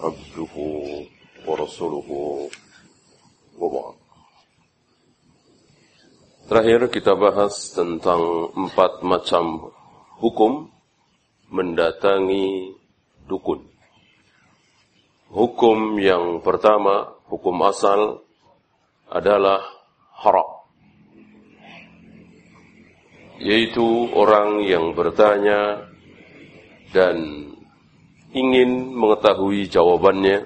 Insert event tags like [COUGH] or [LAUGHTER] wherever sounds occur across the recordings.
عبده ورسوله وبعد Terakhir kita bahas tentang empat macam hukum mendatangi dukun. Hukum yang pertama, hukum asal adalah haram. Yaitu orang yang bertanya dan ingin mengetahui jawabannya,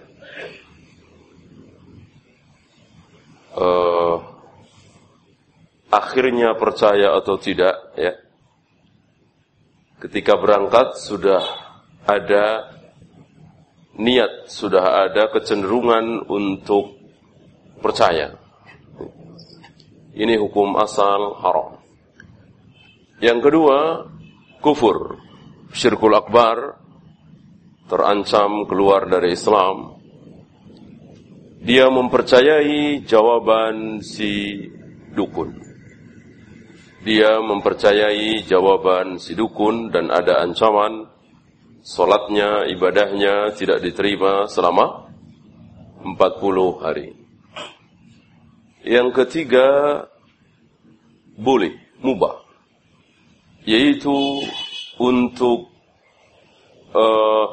uh, akhirnya percaya atau tidak, ya. Ketika berangkat sudah ada niat, sudah ada kecenderungan untuk percaya. Ini hukum asal haram. Yang kedua, kufur, syirkul akbar, terancam keluar dari Islam. Dia mempercayai jawaban si dukun. Dia mempercayai jawaban si dukun dan ada ancaman solatnya, ibadahnya tidak diterima selama 40 hari. Yang ketiga, boleh, mubah. Yaitu untuk uh,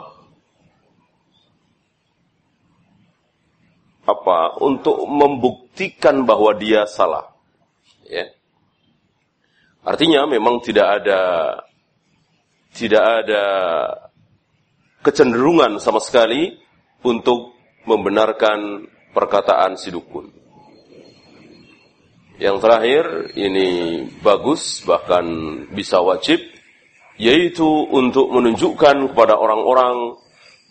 apa? Untuk membuktikan bahwa dia salah. Ya. Artinya memang tidak ada tidak ada kecenderungan sama sekali untuk membenarkan perkataan si dukun. Yang terakhir ini bagus bahkan bisa wajib yaitu untuk menunjukkan kepada orang-orang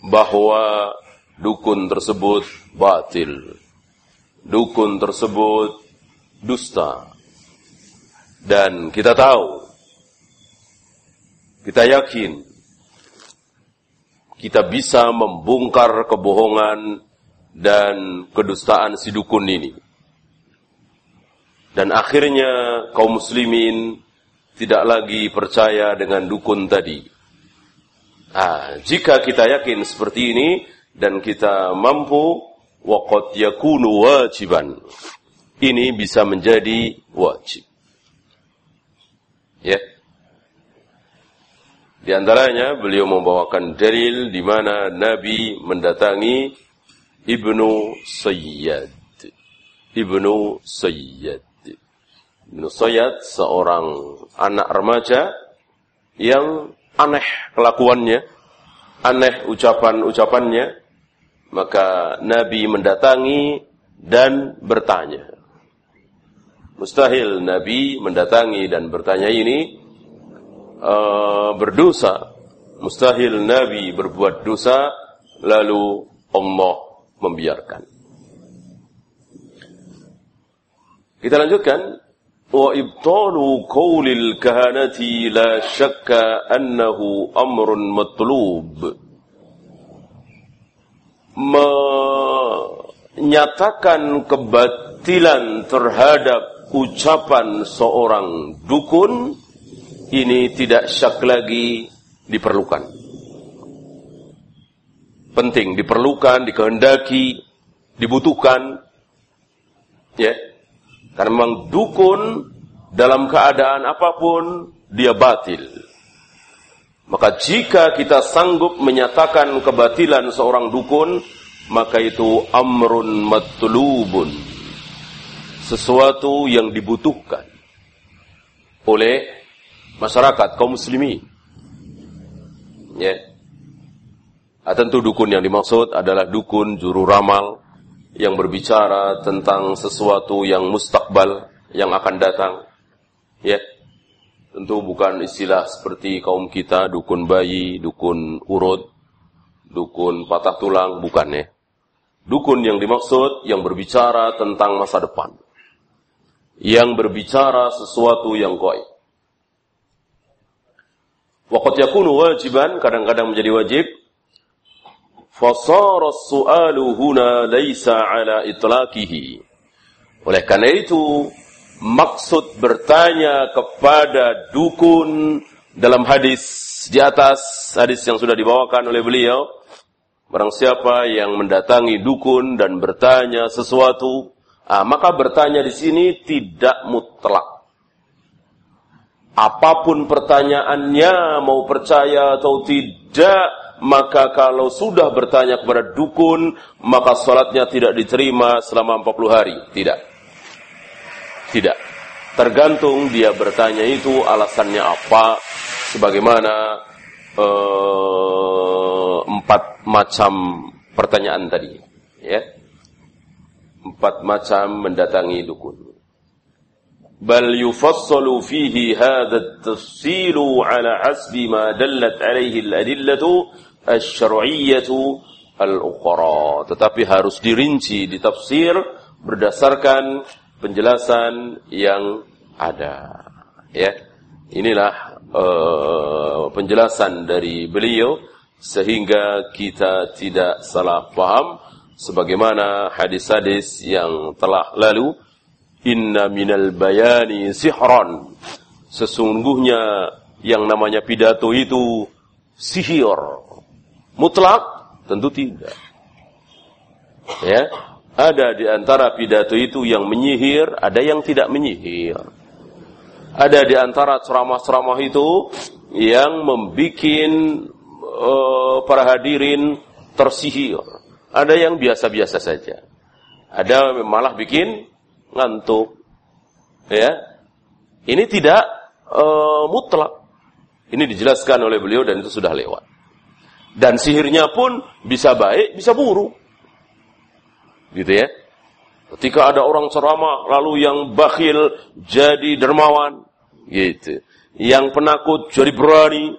bahwa dukun tersebut batil. Dukun tersebut dusta. Dan kita tahu, kita yakin, kita bisa membongkar kebohongan dan kedustaan si dukun ini. Dan akhirnya kaum muslimin tidak lagi percaya dengan dukun tadi. Nah, jika kita yakin seperti ini dan kita mampu waqad yakunu wajiban. Ini bisa menjadi wajib. Ya. Di antaranya beliau membawakan dalil di mana Nabi mendatangi Ibnu Sayyad. Ibnu Sayyad. Ibnu Sayyad seorang anak remaja yang aneh kelakuannya, aneh ucapan-ucapannya, maka Nabi mendatangi dan bertanya. Mustahil Nabi mendatangi dan bertanya ini uh, berdosa. Mustahil Nabi berbuat dosa lalu Allah membiarkan. Kita lanjutkan. Wa ibtalu qawlil kahanati la syakka annahu amrun matlub. Menyatakan kebatilan terhadap ucapan seorang dukun ini tidak syak lagi diperlukan. Penting, diperlukan, dikehendaki, dibutuhkan. Ya. Karena memang dukun dalam keadaan apa pun dia batil. Maka jika kita sanggup menyatakan kebatilan seorang dukun, maka itu amrun matlubun sesuatu yang dibutuhkan oleh masyarakat kaum muslimin. Ya. Nah, tentu dukun yang dimaksud adalah dukun juru ramal yang berbicara tentang sesuatu yang mustakbal yang akan datang. Ya. Tentu bukan istilah seperti kaum kita dukun bayi, dukun urut. dukun patah tulang, bukan ya. Dukun yang dimaksud yang berbicara tentang masa depan. Yang berbicara sesuatu yang gaib. Waqat yakunu wajiban, kadang-kadang menjadi wajib. Fasara su'alu huna laysa ala itlaqihi. Oleh karena itu, maksud bertanya kepada dukun dalam hadis di atas, hadis yang sudah dibawakan oleh beliau, Barang siapa yang mendatangi dukun dan bertanya sesuatu, ah, maka bertanya di sini tidak mutlak. Apa pun pertanyaannya, mau percaya atau tidak, maka kalau sudah bertanya kepada dukun, maka sholatnya tidak diterima selama 40 hari. Tidak. Tidak. Tergantung dia bertanya itu alasannya apa, sebagaimana uh, empat macam pertanyaan tadi, ya. Empat macam mendatangi dukun. Hadha at-tafsilu ala hasbi ma dallat alaihi al-adillatu asy-syar'iyyatu al-ukhra. Tetapi harus dirinci, ditafsir berdasarkan penjelasan yang ada. Ya. Inilah uh, penjelasan dari beliau sehingga kita tidak salah paham sebagaimana hadis-hadis yang telah lalu inna minal bayani sihran sesungguhnya yang namanya pidato itu sihir mutlak tentu tidak ya ada di antara pidato itu yang menyihir ada yang tidak menyihir ada di antara ceramah-ceramah itu yang membuat uh, para hadirin tersihir. Ada yang biasa-biasa saja. Ada malah bikin ngantuk. Ya. Ini tidak uh, mutlak. Ini dijelaskan oleh beliau dan itu sudah lewat. Dan sihirnya pun bisa baik, bisa buruk. Gitu ya. Ketika ada orang ceramah lalu yang bakhil jadi dermawan, gitu. Yang penakut jadi berani,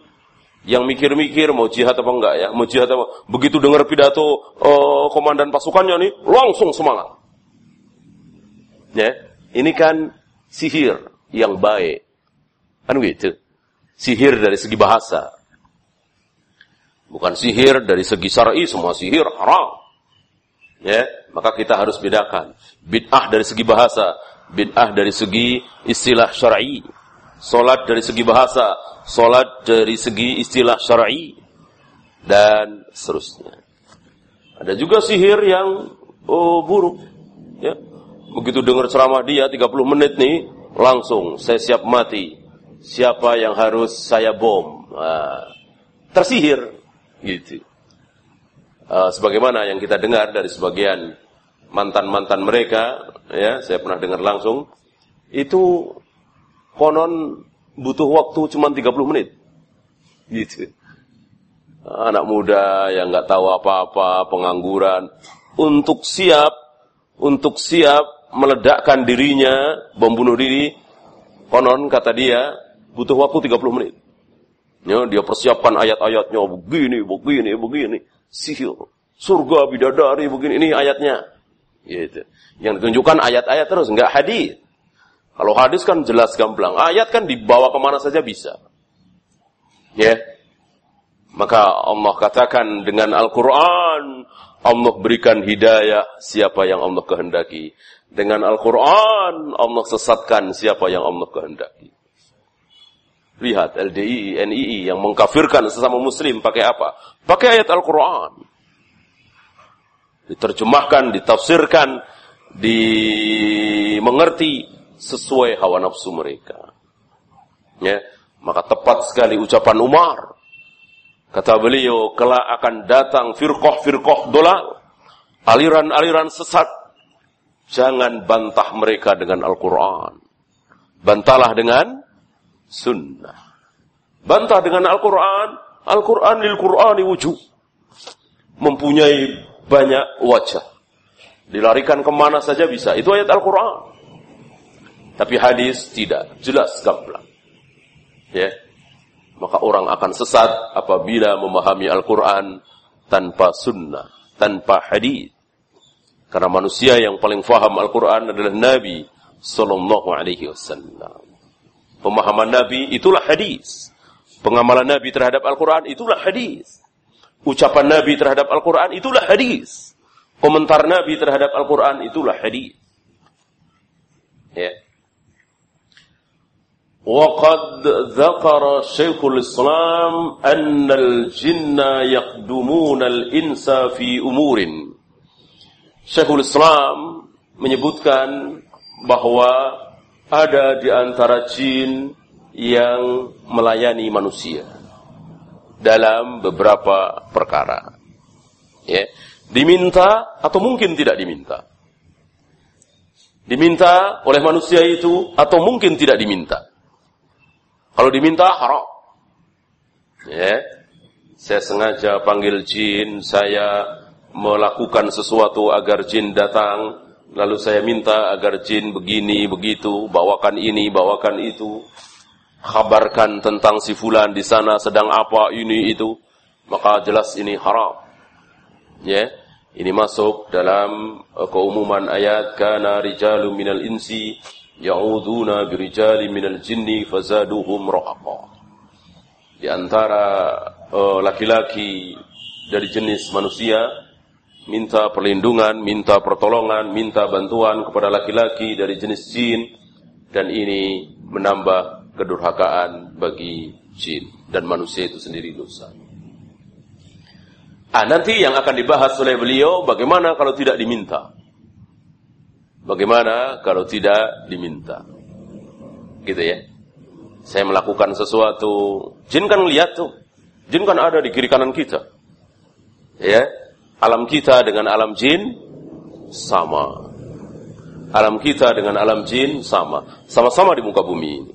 yang mikir-mikir mau jihad apa enggak ya, mau jihad apa. Begitu dengar pidato uh, komandan pasukannya nih, langsung semangat. Ya, ini kan sihir yang baik. Kan gitu. Sihir dari segi bahasa. Bukan sihir dari segi syar'i, semua sihir haram. Ya, maka kita harus bedakan. Bid'ah dari segi bahasa, bid'ah dari segi istilah syar'i. Salat dari segi bahasa, salat dari segi istilah syar'i dan seterusnya. Ada juga sihir yang oh, buruk. Ya. Begitu dengar ceramah dia 30 menit nih, langsung saya siap mati. Siapa yang harus saya bom? Nah, tersihir gitu. Uh, sebagaimana yang kita dengar dari sebagian mantan-mantan mereka, ya, saya pernah dengar langsung, itu konon butuh waktu cuma 30 menit. Gitu. Anak muda yang nggak tahu apa-apa, pengangguran, untuk siap, untuk siap meledakkan dirinya, membunuh diri, konon kata dia, butuh waktu 30 menit. Ya, dia persiapkan ayat-ayatnya, begini, begini, begini, sihir, surga, bidadari, begini, ini ayatnya. Gitu. Yang ditunjukkan ayat-ayat terus, nggak hadis. Kalau hadis kan jelas gamblang. Ayat kan dibawa ke mana saja bisa. Ya. Maka Allah katakan dengan Al-Quran, Allah berikan hidayah siapa yang Allah kehendaki. Dengan Al-Quran, Allah sesatkan siapa yang Allah kehendaki. Lihat LDI, NII yang mengkafirkan sesama muslim pakai apa? Pakai ayat Al-Quran. Diterjemahkan, ditafsirkan, dimengerti sesuai hawa nafsu mereka. Ya, maka tepat sekali ucapan Umar. Kata beliau, kelak akan datang firqoh-firqoh dolal, aliran-aliran sesat. Jangan bantah mereka dengan Al-Quran. Bantalah dengan sunnah. Bantah dengan Al-Quran, Al-Quran lil Qur'ani wujud. Mempunyai banyak wajah. Dilarikan ke mana saja bisa. Itu ayat Al-Quran. Tapi hadis tidak, jelas gamblang. Ya. Maka orang akan sesat apabila memahami Al-Quran tanpa sunnah, tanpa hadis. Karena manusia yang paling faham Al-Quran adalah Nabi Sallallahu Alaihi Wasallam. Pemahaman Nabi itulah hadis. Pengamalan Nabi terhadap Al-Quran itulah hadis. Ucapan Nabi terhadap Al-Quran itulah hadis. Komentar Nabi terhadap Al-Quran itulah hadis. Ya. وقد ذكر شيخ الإسلام أن الجن يقدمون الإنس في أمور Syekhul Islam menyebutkan bahwa ada di antara jin yang melayani manusia dalam beberapa perkara. Ya, diminta atau mungkin tidak diminta. Diminta oleh manusia itu atau mungkin tidak diminta. Kalau diminta haram. Ya. Saya sengaja panggil jin, saya melakukan sesuatu agar jin datang, lalu saya minta agar jin begini, begitu, bawakan ini, bawakan itu, kabarkan tentang si fulan di sana sedang apa ini itu, maka jelas ini haram. Ya. Ini masuk dalam uh, keumuman ayat kana rijalun minal insi ya'uduna birijali minal jinni fazaduhum rahaqa. Di antara uh, laki-laki uh, dari jenis manusia minta perlindungan, minta pertolongan, minta bantuan kepada laki-laki dari jenis jin dan ini menambah kedurhakaan bagi jin dan manusia itu sendiri dosa. Ah, nanti yang akan dibahas oleh beliau bagaimana kalau tidak diminta. Bagaimana kalau tidak diminta. Gitu ya. Saya melakukan sesuatu, jin kan lihat tuh. Jin kan ada di kiri kanan kita. Ya. Alam kita dengan alam jin sama. Alam kita dengan alam jin sama. Sama-sama di muka bumi ini.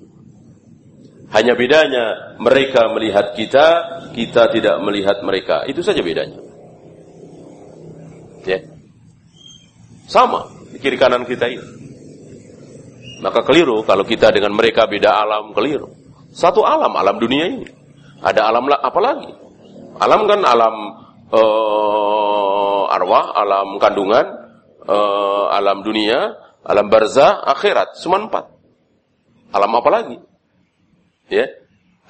Hanya bedanya mereka melihat kita, kita tidak melihat mereka. Itu saja bedanya. Ya. Sama di kiri kanan kita ini. Maka keliru kalau kita dengan mereka beda alam, keliru. Satu alam, alam dunia ini. Ada alam apa lagi? Alam kan alam uh, arwah, alam kandungan, uh, alam dunia, alam barzah, akhirat. Cuma empat. Alam apa lagi? Ya.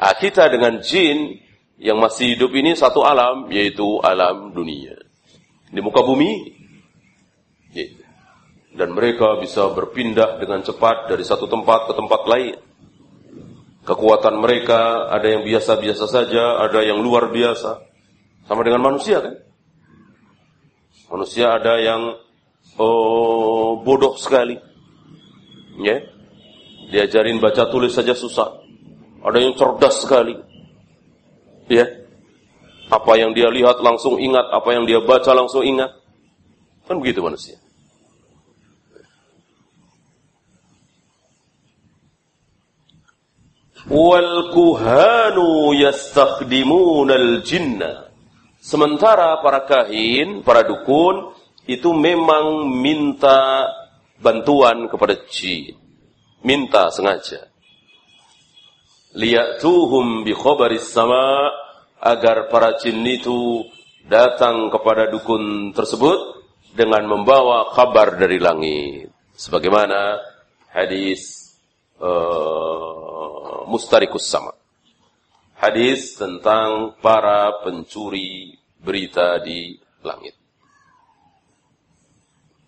Nah, kita dengan jin yang masih hidup ini satu alam, yaitu alam dunia. Di muka bumi. Ya. Dan mereka bisa berpindah dengan cepat dari satu tempat ke tempat lain. Kekuatan mereka ada yang biasa-biasa saja, ada yang luar biasa. Sama dengan manusia kan? Manusia ada yang oh, bodoh sekali. Ya. Diajarin baca tulis saja susah. Ada yang cerdas sekali. Ya. Apa yang dia lihat langsung ingat, apa yang dia baca langsung ingat. Kan begitu manusia. Wal kuhanu yastakhdimuna al-jinna. Sementara para kahin, para dukun itu memang minta bantuan kepada jin. Minta sengaja. Liyatuhum bi khabaris sama agar para jin itu datang kepada dukun tersebut dengan membawa kabar dari langit. Sebagaimana hadis uh, mustarikus sama hadis tentang para pencuri berita di langit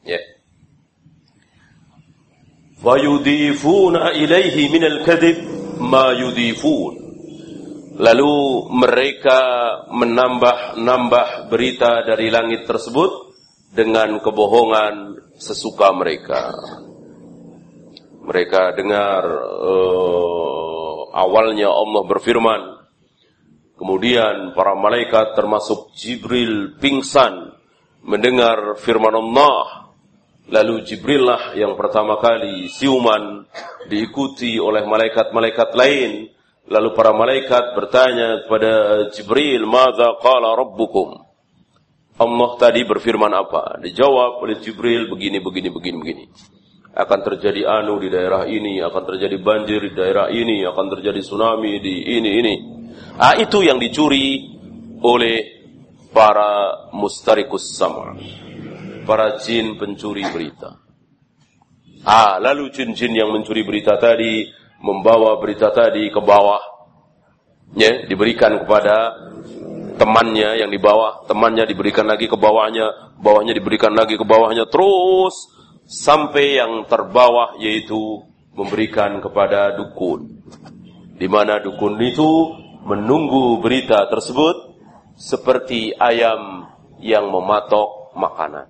ya yeah. Ilaihi minal kadhib ma yudifun. Lalu mereka menambah-nambah berita dari langit tersebut dengan kebohongan sesuka mereka. Mereka dengar uh, awalnya Allah berfirman, kemudian para malaikat termasuk Jibril pingsan mendengar firman Allah Lalu Jibril lah yang pertama kali siuman diikuti oleh malaikat-malaikat lain. Lalu para malaikat bertanya kepada Jibril, "Madza qala rabbukum?" Allah tadi berfirman apa? Dijawab oleh Jibril begini begini begini begini. Akan terjadi anu di daerah ini, akan terjadi banjir di daerah ini, akan terjadi tsunami di ini ini. Ah itu yang dicuri oleh para mustarikus sama, para jin pencuri berita. Ah, lalu jin-jin yang mencuri berita tadi membawa berita tadi ke bawah, ya, diberikan kepada temannya yang di bawah, temannya diberikan lagi ke bawahnya, bawahnya diberikan lagi ke bawahnya, terus sampai yang terbawah yaitu memberikan kepada dukun. Di mana dukun itu menunggu berita tersebut seperti ayam yang mematok makanan.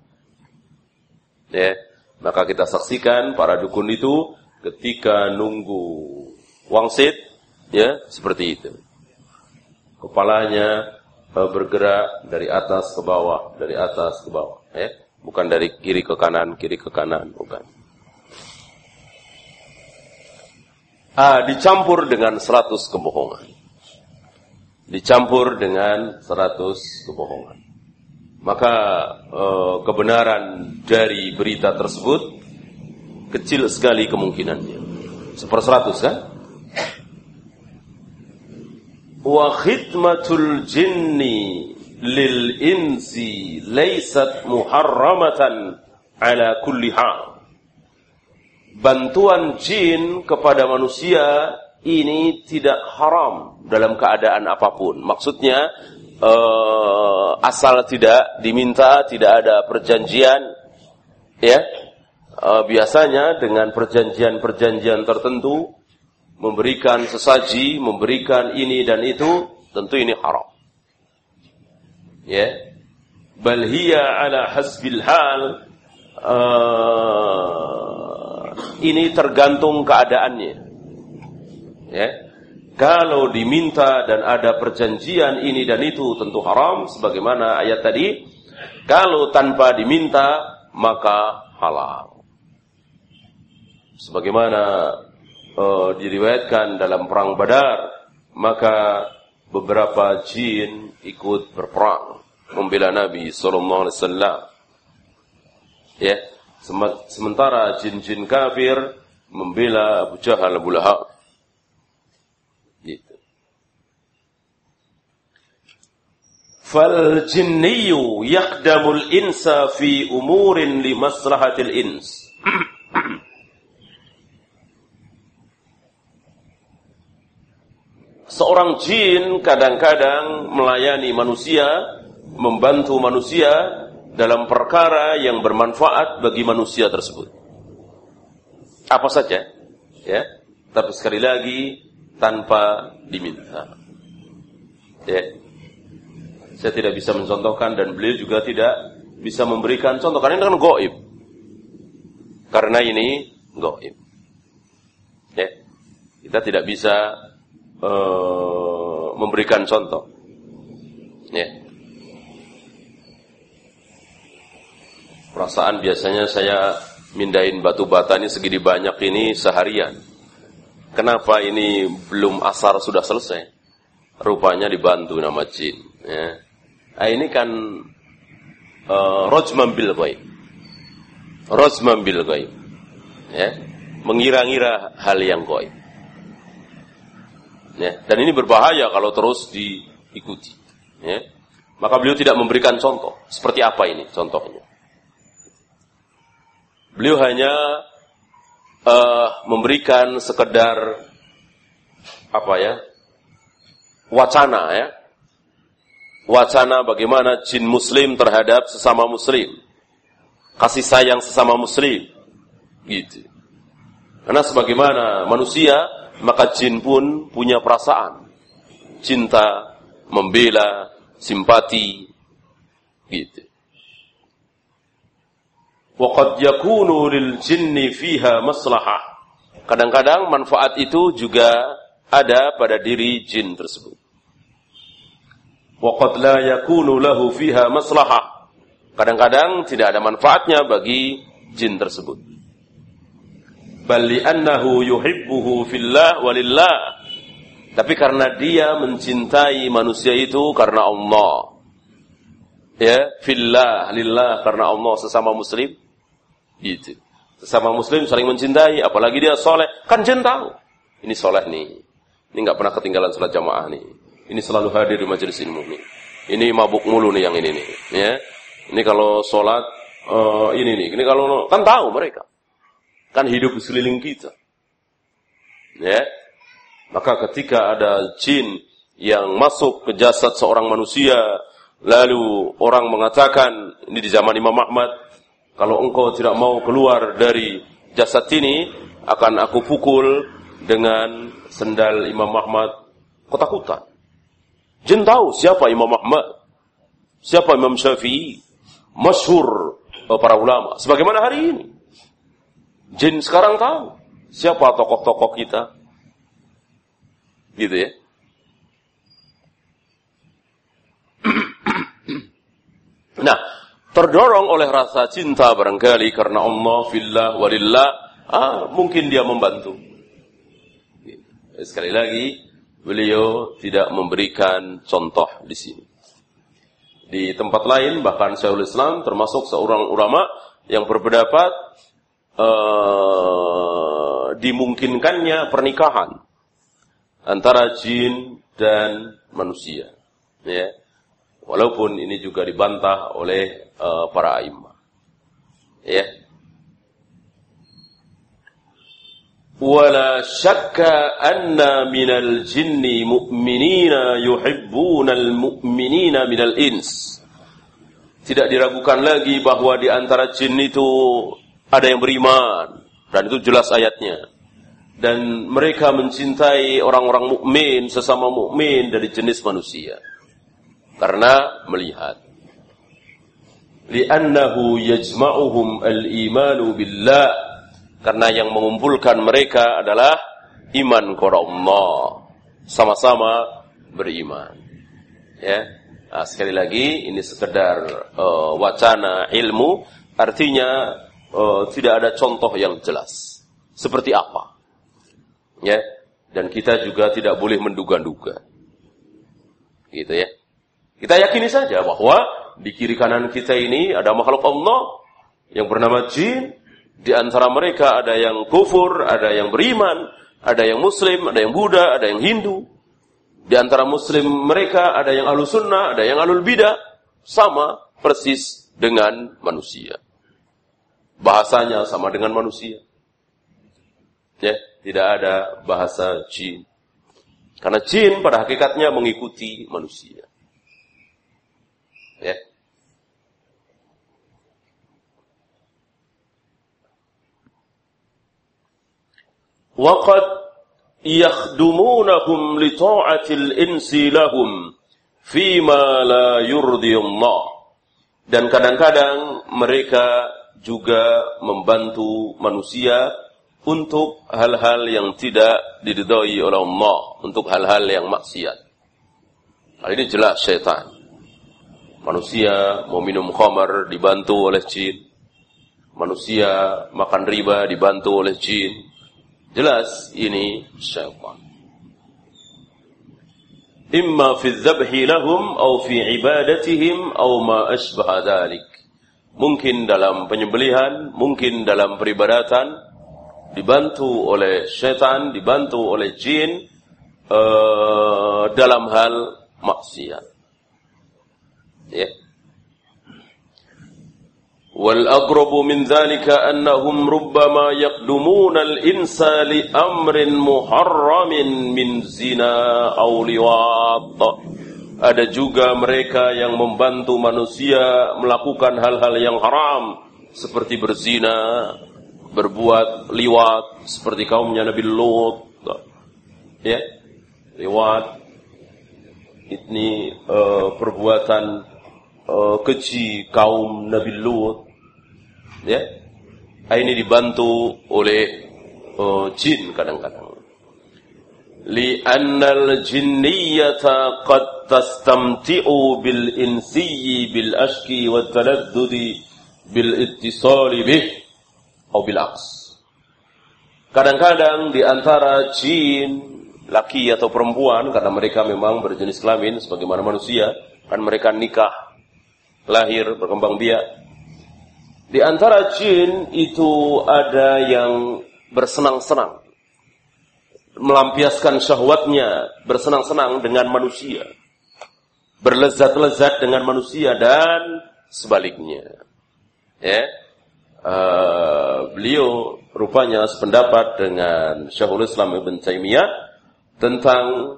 Ya, maka kita saksikan para dukun itu ketika nunggu wangsit, ya seperti itu. Kepalanya eh, bergerak dari atas ke bawah, dari atas ke bawah, ya. Bukan dari kiri ke kanan, kiri ke kanan, bukan. Ah, dicampur dengan seratus kebohongan. Dicampur dengan seratus kebohongan. Maka eh, kebenaran dari berita tersebut kecil sekali kemungkinannya. Seperseratus kan? Wa khidmatul jinni lil insi laysat muharramatan ala kulli bantuan jin kepada manusia ini tidak haram dalam keadaan apa pun. Maksudnya uh, asal tidak diminta, tidak ada perjanjian, ya. Uh, biasanya dengan perjanjian-perjanjian tertentu memberikan sesaji, memberikan ini dan itu, tentu ini haram. Ya. Bal hiya ala hasbil hal uh, ini tergantung keadaannya. Ya. Kalau diminta dan ada perjanjian ini dan itu tentu haram sebagaimana ayat tadi. Kalau tanpa diminta maka halal. Sebagaimana uh, diriwayatkan dalam perang Badar, maka beberapa jin ikut berperang membela Nabi sallallahu alaihi wasallam. Ya, Sementara jin-jin kafir membela Abu Jahal Abu Lahab. Fal jinniyu yakdamul insa fi umurin li. Seorang jin kadang-kadang melayani manusia, membantu manusia dalam perkara yang bermanfaat bagi manusia tersebut. Apa saja, ya. Tapi sekali lagi tanpa diminta. Ya. Saya tidak bisa mencontohkan dan beliau juga tidak bisa memberikan contoh karena ini kan goib. Karena ini goib. Ya. Kita tidak bisa uh, memberikan contoh. Ya. Perasaan biasanya saya mindahin batu bata ini segini banyak ini seharian. Kenapa ini belum asar sudah selesai? Rupanya dibantu nama jin. Ya. Nah, ini kan uh, rojman bil gaib. Rojman bil gaib. Ya. Mengira-ngira hal yang gaib. Ya. Dan ini berbahaya kalau terus diikuti. Ya. Maka beliau tidak memberikan contoh. Seperti apa ini contohnya? Beliau hanya uh, memberikan sekedar apa ya? wacana ya. Wacana bagaimana jin muslim terhadap sesama muslim. Kasih sayang sesama muslim. Gitu. Karena sebagaimana manusia, maka jin pun punya perasaan. Cinta, membela, simpati. Gitu. Waqad yakunu lil jinni fiha maslahah. Kadang-kadang manfaat itu juga ada pada diri jin tersebut. Waqad la yakunu lahu fiha maslahah. Kadang-kadang tidak ada manfaatnya bagi jin tersebut. Bal li'annahu yuhibbuhu fillah walillah. Tapi karena dia mencintai manusia itu karena Allah. Ya, fillah, lillah, karena Allah sesama muslim Gitu. Sesama muslim saling mencintai, apalagi dia soleh. Kan jin tahu. Ini soleh nih. Ini nggak pernah ketinggalan sholat jamaah nih. Ini selalu hadir di majelis ilmu nih. ini mabuk mulu nih yang ini nih, ya. Ini kalau sholat uh, ini nih, ini kalau kan tahu mereka, kan hidup di sekeliling kita, ya. Maka ketika ada jin yang masuk ke jasad seorang manusia, lalu orang mengatakan ini di zaman Imam Ahmad, kalau engkau tidak mau keluar dari jasad ini, akan aku pukul dengan sendal Imam Ahmad kota-kota. Jin tahu siapa Imam Ahmad, siapa Imam Syafi'i, masyhur eh, para ulama. Sebagaimana hari ini. Jin sekarang tahu siapa tokoh-tokoh kita. Gitu ya. [CLEARS THROAT] nah, terdorong oleh rasa cinta barangkali karena Allah fillah walillah, ah, mungkin dia membantu. Sekali lagi, beliau tidak memberikan contoh di sini. Di tempat lain bahkan Syekhul Islam termasuk seorang ulama yang berpendapat uh, dimungkinkannya pernikahan antara jin dan manusia. Ya. Walaupun ini juga dibantah oleh uh, para imam. Ya. ولا شك أن من الجن مؤمنين يحبون المؤمنين من الإنس tidak diragukan lagi bahwa di antara jin itu ada yang beriman dan itu jelas ayatnya dan mereka mencintai orang-orang mukmin sesama mukmin dari jenis manusia karena melihat li'annahu yajma'uhum al-imanu billah karena yang mengumpulkan mereka adalah iman kepada Allah. Sama-sama beriman. Ya. Nah, sekali lagi ini sekedar uh, wacana ilmu, artinya uh, tidak ada contoh yang jelas. Seperti apa? Ya. Dan kita juga tidak boleh menduga-duga. Gitu ya. Kita yakini saja bahwa di kiri kanan kita ini ada makhluk Allah yang bernama jin, di antara mereka ada yang kufur, ada yang beriman, ada yang muslim, ada yang Buddha, ada yang Hindu. Di antara muslim mereka ada yang alul sunnah, ada yang alul bidah. Sama persis dengan manusia. Bahasanya sama dengan manusia. Ya, tidak ada bahasa jin. Karena jin pada hakikatnya mengikuti manusia. Ya. وقد يخدمونهم لطاعة الإنس لهم فيما لا يرضي الله dan kadang-kadang mereka juga membantu manusia untuk hal-hal yang tidak diridhoi oleh Allah, untuk hal-hal yang maksiat. Hal ini jelas syaitan. Manusia mau minum khamar dibantu oleh jin. Manusia makan riba dibantu oleh jin. Jelas ini syaitan. Imma fi dzabhi lahum atau fi ibadatihim atau ma asbah dzalik. Mungkin dalam penyembelihan, mungkin dalam peribadatan dibantu oleh syaitan, dibantu oleh jin uh, dalam hal maksiat. Ya. Yeah. والأقرب من ذلك أنهم ربما يقدمون الإنس لأمر محرم من زنا أو لواط Ada juga mereka yang membantu manusia melakukan hal-hal yang haram seperti berzina, berbuat liwat seperti kaumnya Nabi Lut. Ya. Liwat ini uh, perbuatan uh, keji kaum Nabi Lut ya. Ini dibantu oleh uh, jin kadang-kadang. Li'annal jinniyata qad tastamti'u bil insiyyi bil ashki wa taladdudi bil ittisali bih atau bil aks kadang-kadang di antara jin laki atau perempuan karena mereka memang berjenis kelamin sebagaimana manusia kan mereka nikah lahir, berkembang biak. Di antara jin itu ada yang bersenang-senang. Melampiaskan syahwatnya, bersenang-senang dengan manusia. berlezat-lezat dengan manusia dan sebaliknya. Ya. Uh, beliau rupanya sependapat dengan Syekhul Islam Ibn Taimiyah tentang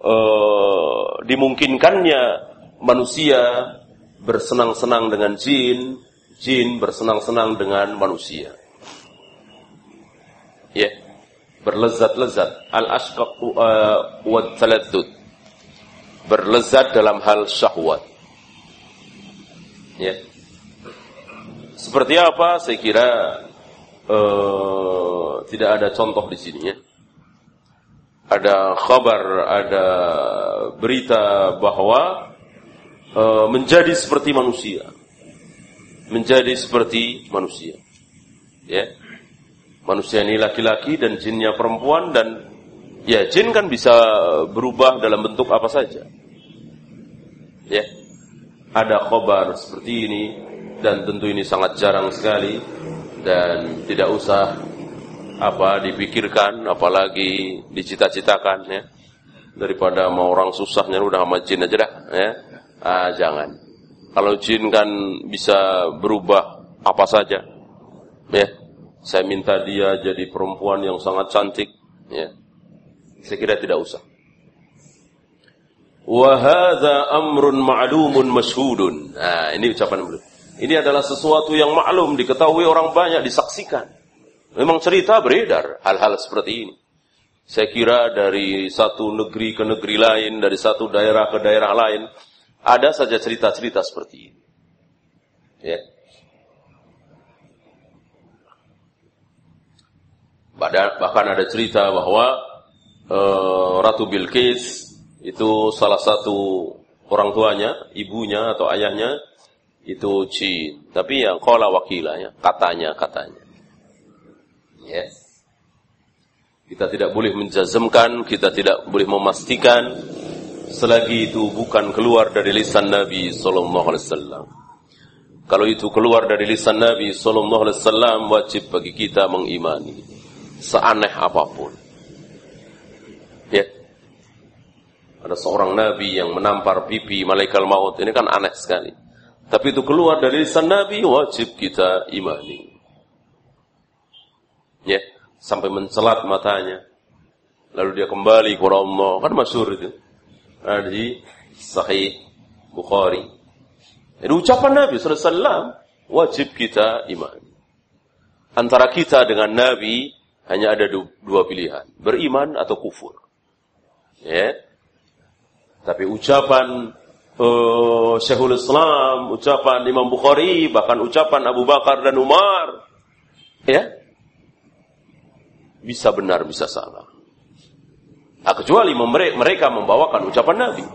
uh, dimungkinkannya manusia bersenang-senang dengan jin, jin bersenang-senang dengan manusia. Ya. Berlezat-lezat al-ashqaq uh, wa Berlezat dalam hal syahwat. Ya. Seperti apa? Saya kira uh, tidak ada contoh di sini ya. Ada kabar, ada berita bahwa menjadi seperti manusia, menjadi seperti manusia. Ya, manusia ini laki-laki dan jinnya perempuan dan ya jin kan bisa berubah dalam bentuk apa saja. Ya, ada khobar seperti ini dan tentu ini sangat jarang sekali dan tidak usah apa dipikirkan apalagi dicita-citakan ya. Daripada mau orang susahnya udah sama jin aja dah ya ah, jangan kalau jin kan bisa berubah apa saja ya saya minta dia jadi perempuan yang sangat cantik ya saya kira tidak usah Wahada amrun ma'lumun mashhudun. Nah, ini ucapan beliau. Ini adalah sesuatu yang maklum, diketahui orang banyak, disaksikan. Memang cerita beredar hal-hal seperti ini. Saya kira dari satu negeri ke negeri lain, dari satu daerah ke daerah lain, ada saja cerita-cerita seperti ini. Ya. Bahkan ada cerita bahwa uh, Ratu Bilqis itu salah satu orang tuanya, ibunya atau ayahnya itu jin. Tapi yang kola wakilanya, katanya, katanya. Ya. Kita tidak boleh menjazmkan, kita tidak boleh memastikan selagi itu bukan keluar dari lisan Nabi sallallahu alaihi wasallam. Kalau itu keluar dari lisan Nabi sallallahu alaihi wasallam wajib bagi kita mengimani seaneh apa pun. Ya. Ada seorang nabi yang menampar pipi malaikat maut. Ini kan aneh sekali. Tapi itu keluar dari lisan nabi, wajib kita imani. Ya, sampai mencelat matanya. Lalu dia kembali kepada Allah. Kan masyur itu. Ada di Sahih Bukhari. Ini ucapan Nabi SAW. Wajib kita imani. Antara kita dengan Nabi hanya ada dua pilihan. Beriman atau kufur. Ya. Tapi ucapan uh, Syekhul Islam, ucapan Imam Bukhari, bahkan ucapan Abu Bakar dan Umar, ya, bisa benar, bisa salah. Nah, kecuali mereka membawakan ucapan Nabi.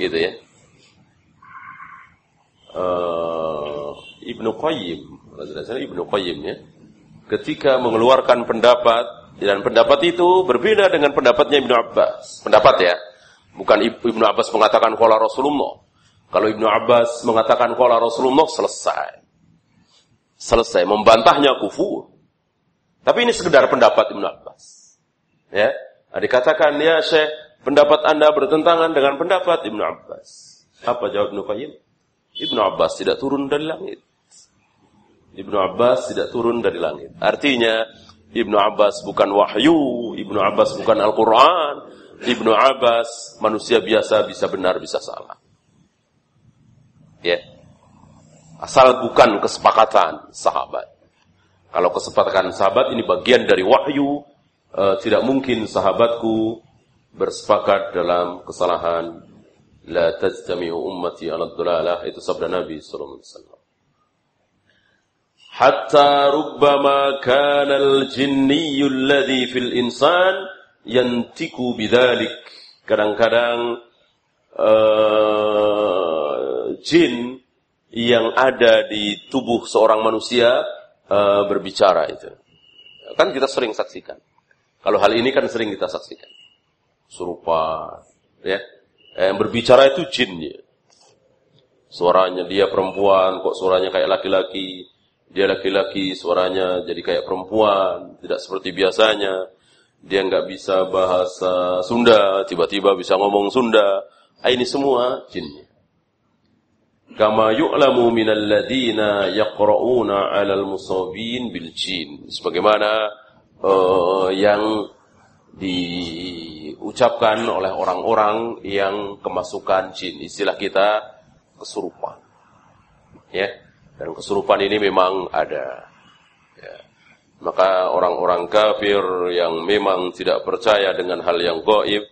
Gitu ya. Uh, Ibnu Qayyim, Ibnu Qayyim ya, ketika mengeluarkan pendapat dan pendapat itu berbeda dengan pendapatnya Ibnu Abbas. Pendapat ya. Bukan Ibnu Abbas mengatakan kola Rasulullah. Kalau Ibnu Abbas mengatakan kola Rasulullah selesai. Selesai. Membantahnya kufur. Tapi ini sekedar pendapat Ibnu Abbas. Ya. Nah, dikatakan ya Syekh, pendapat Anda bertentangan dengan pendapat Ibnu Abbas. Apa jawab Ibnu Qayyim? Ibnu Abbas tidak turun dari langit. Ibnu Abbas tidak turun dari langit. Artinya, Ibnu Abbas bukan wahyu, Ibnu Abbas bukan Al-Quran, Ibnu Abbas manusia biasa bisa benar bisa salah. Ya. Asal bukan kesepakatan sahabat. Kalau kesepakatan sahabat ini bagian dari wahyu, uh, tidak mungkin sahabatku bersepakat dalam kesalahan. La tajtami'u ummati ala dhalalah. Itu sabda Nabi sallallahu alaihi wasallam. Hatta rubbama kana al-jinni alladhi fil insan yantiku bidzalik. Kadang-kadang uh, jin yang ada di tubuh seorang manusia uh, berbicara itu. Kan kita sering saksikan. Kalau hal ini kan sering kita saksikan. Serupa, ya. Yang berbicara itu jin ya. Suaranya dia perempuan, kok suaranya kayak laki-laki dia laki-laki, suaranya jadi kayak perempuan, tidak seperti biasanya. dia nggak bisa bahasa Sunda, tiba-tiba bisa ngomong Sunda. Ah, ini semua jinnya. Kama yu'lamu minal ladina 'alal musabin bil jin. Sebagaimana uh, yang diucapkan oleh orang-orang yang kemasukan jin. Istilah kita kesurupan. Ya. Dan kesurupan ini memang ada. Maka orang-orang kafir yang memang tidak percaya dengan hal yang gaib,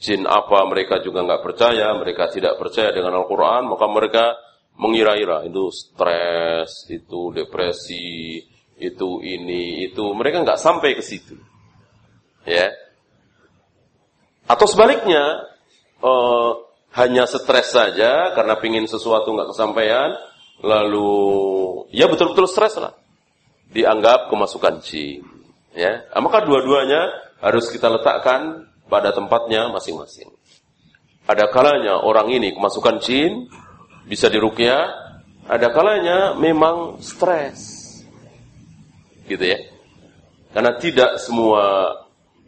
jin apa mereka juga nggak percaya, mereka tidak percaya dengan Al-Quran, maka mereka mengira-ira itu stres, itu depresi, itu ini, itu mereka nggak sampai ke situ, ya. Atau sebaliknya, uh, hanya stres saja karena pingin sesuatu nggak kesampaian, lalu ya betul-betul stres lah dianggap kemasukan jin. Ya, maka dua-duanya harus kita letakkan pada tempatnya masing-masing. Ada kalanya orang ini kemasukan jin bisa dirukyah, ada kalanya memang stres. Gitu ya. Karena tidak semua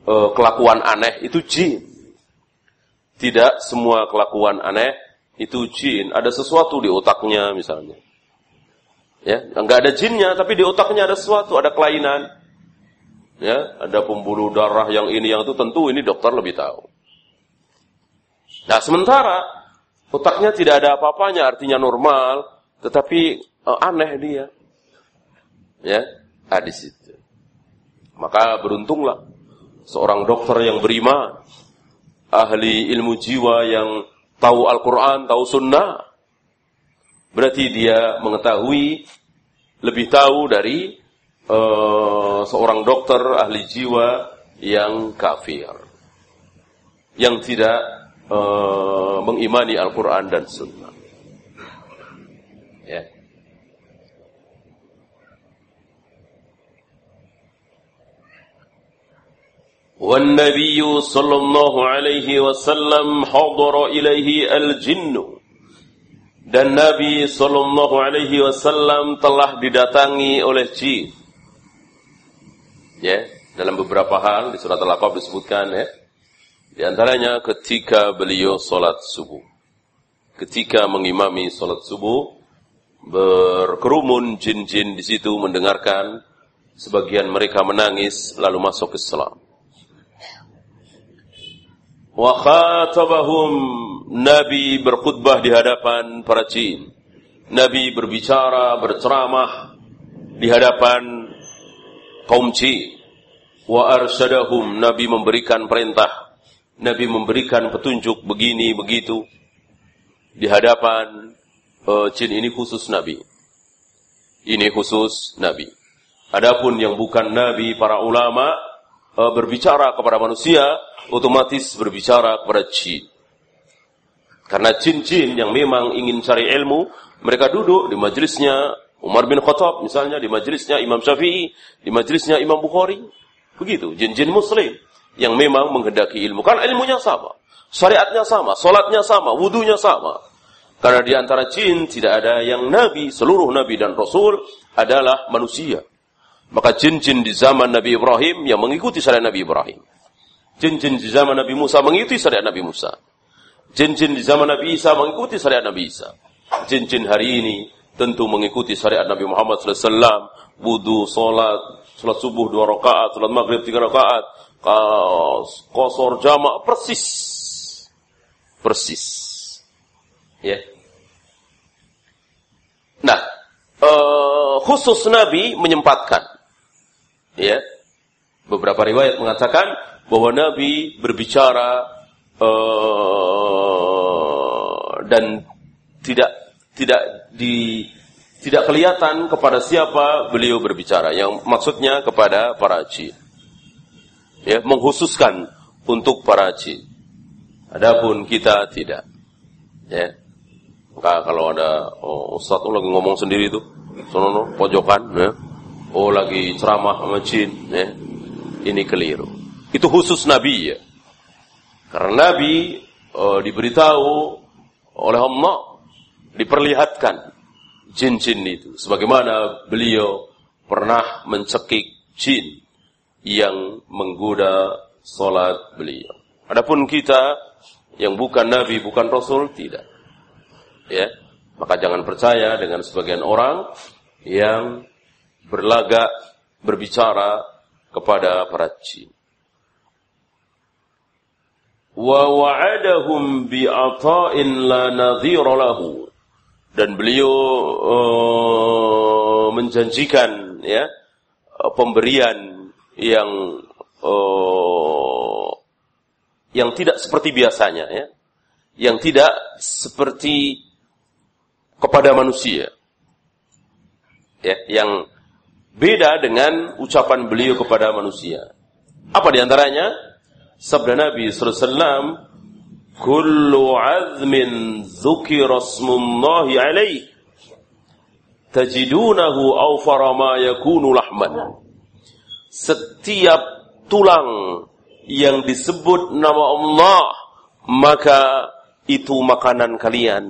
uh, kelakuan aneh itu jin. Tidak semua kelakuan aneh itu jin. Ada sesuatu di otaknya misalnya. Ya, enggak ada jinnya, tapi di otaknya ada sesuatu, ada kelainan. Ya, ada pembuluh darah yang ini yang itu tentu ini dokter lebih tahu. Nah, sementara otaknya tidak ada apa-apanya, artinya normal, tetapi uh, aneh dia. Ya, ada di situ. Maka beruntunglah seorang dokter yang beriman, ahli ilmu jiwa yang tahu Al-Quran, tahu Sunnah, Berarti dia mengetahui lebih tahu dari uh, seorang dokter ahli jiwa yang kafir. Yang tidak uh, mengimani Al-Quran dan Sunnah. Ya. والنبي صلى الله عليه وسلم حضر إليه الجن dan Nabi Shallallahu Alaihi Wasallam telah didatangi oleh jin. Ya, dalam beberapa hal di surat Al-Aqab disebutkan ya. Di antaranya ketika beliau sholat subuh. Ketika mengimami sholat subuh, berkerumun jin-jin di situ mendengarkan, sebagian mereka menangis lalu masuk Islam. Wa khatabahum Nabi berkhutbah di hadapan para jin. Nabi berbicara, berceramah di hadapan kaum jin. Wa arsyadahum Nabi memberikan perintah. Nabi memberikan petunjuk begini begitu di hadapan uh, jin ini khusus Nabi. Ini khusus Nabi. Adapun yang bukan Nabi, para ulama uh, berbicara kepada manusia, otomatis berbicara kepada jin. Karena jin-jin yang memang ingin cari ilmu, mereka duduk di majelisnya Umar bin Khattab misalnya, di majelisnya Imam Syafi'i, di majelisnya Imam Bukhari. Begitu, jin-jin muslim yang memang menghendaki ilmu. Karena ilmunya sama, syariatnya sama, solatnya sama, wudhunya sama. Karena di antara jin tidak ada yang nabi, seluruh nabi dan rasul adalah manusia. Maka jin-jin di zaman Nabi Ibrahim yang mengikuti syariat Nabi Ibrahim. Jin-jin di zaman Nabi Musa mengikuti syariat Nabi Musa. Jin-jin di zaman Nabi Isa mengikuti syariat Nabi Isa. Jin-jin hari ini tentu mengikuti syariat Nabi Muhammad SAW. Wudhu, sholat, sholat subuh dua rakaat, sholat maghrib tiga rakaat, kosor jamak persis, persis. Ya. Nah, uh, khusus Nabi menyempatkan, ya. Beberapa riwayat mengatakan bahwa Nabi berbicara uh, dan tidak tidak di tidak kelihatan kepada siapa beliau berbicara. Yang maksudnya kepada para jin. Ya, menghususkan untuk para jin. Adapun kita tidak. Ya. Maka kalau ada oh, ustaz lagi ngomong sendiri itu, sono pojokan, ya. Oh lagi ceramah jin, ya ini keliru. Itu khusus Nabi ya. Karena Nabi e, diberitahu oleh Allah, diperlihatkan jin-jin itu. Sebagaimana beliau pernah mencekik jin yang menggoda salat beliau. Adapun kita yang bukan nabi, bukan rasul tidak. Ya. Maka jangan percaya dengan sebagian orang yang berlagak berbicara kepada para jin. Wa wa'adahum bi'ata'in la nadhira lahu. Dan beliau uh, menjanjikan ya pemberian yang uh, yang tidak seperti biasanya ya. Yang tidak seperti kepada manusia. Ya, yang beda dengan ucapan beliau kepada manusia. Apa di antaranya? Sabda Nabi SAW, Kullu azmin dhukira smullahi alaih, tajidunahu awfara ma yakunu lahman. Setiap tulang yang disebut nama Allah, maka itu makanan kalian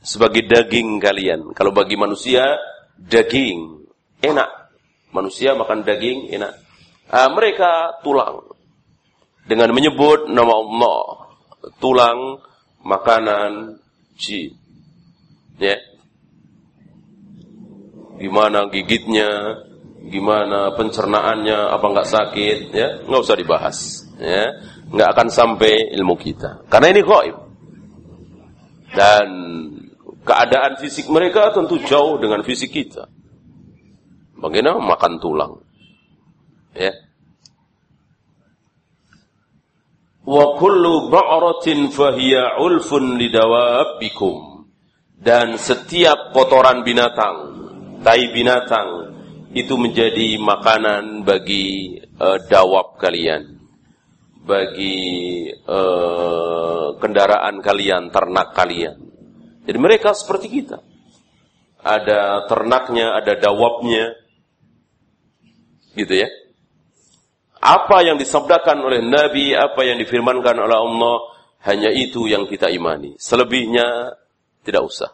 sebagai daging kalian. Kalau bagi manusia, daging enak. Manusia makan daging enak. Ah, mereka tulang dengan menyebut nama Allah, tulang, makanan, jin. Ya. Gimana gigitnya, gimana pencernaannya, apa nggak sakit, ya, nggak usah dibahas, ya, nggak akan sampai ilmu kita. Karena ini gaib. Dan keadaan fisik mereka tentu jauh dengan fisik kita. Bagaimana? Makan tulang? Ya, wa kullu ba'ratin fahiya ulfun lidawabbikum dan setiap kotoran binatang tai binatang itu menjadi makanan bagi uh, dawab kalian. Bagi uh, kendaraan kalian ternak kalian. Jadi mereka seperti kita. Ada ternaknya ada dawabnya gitu ya apa yang disabdakan oleh Nabi, apa yang difirmankan oleh Allah, hanya itu yang kita imani. Selebihnya tidak usah.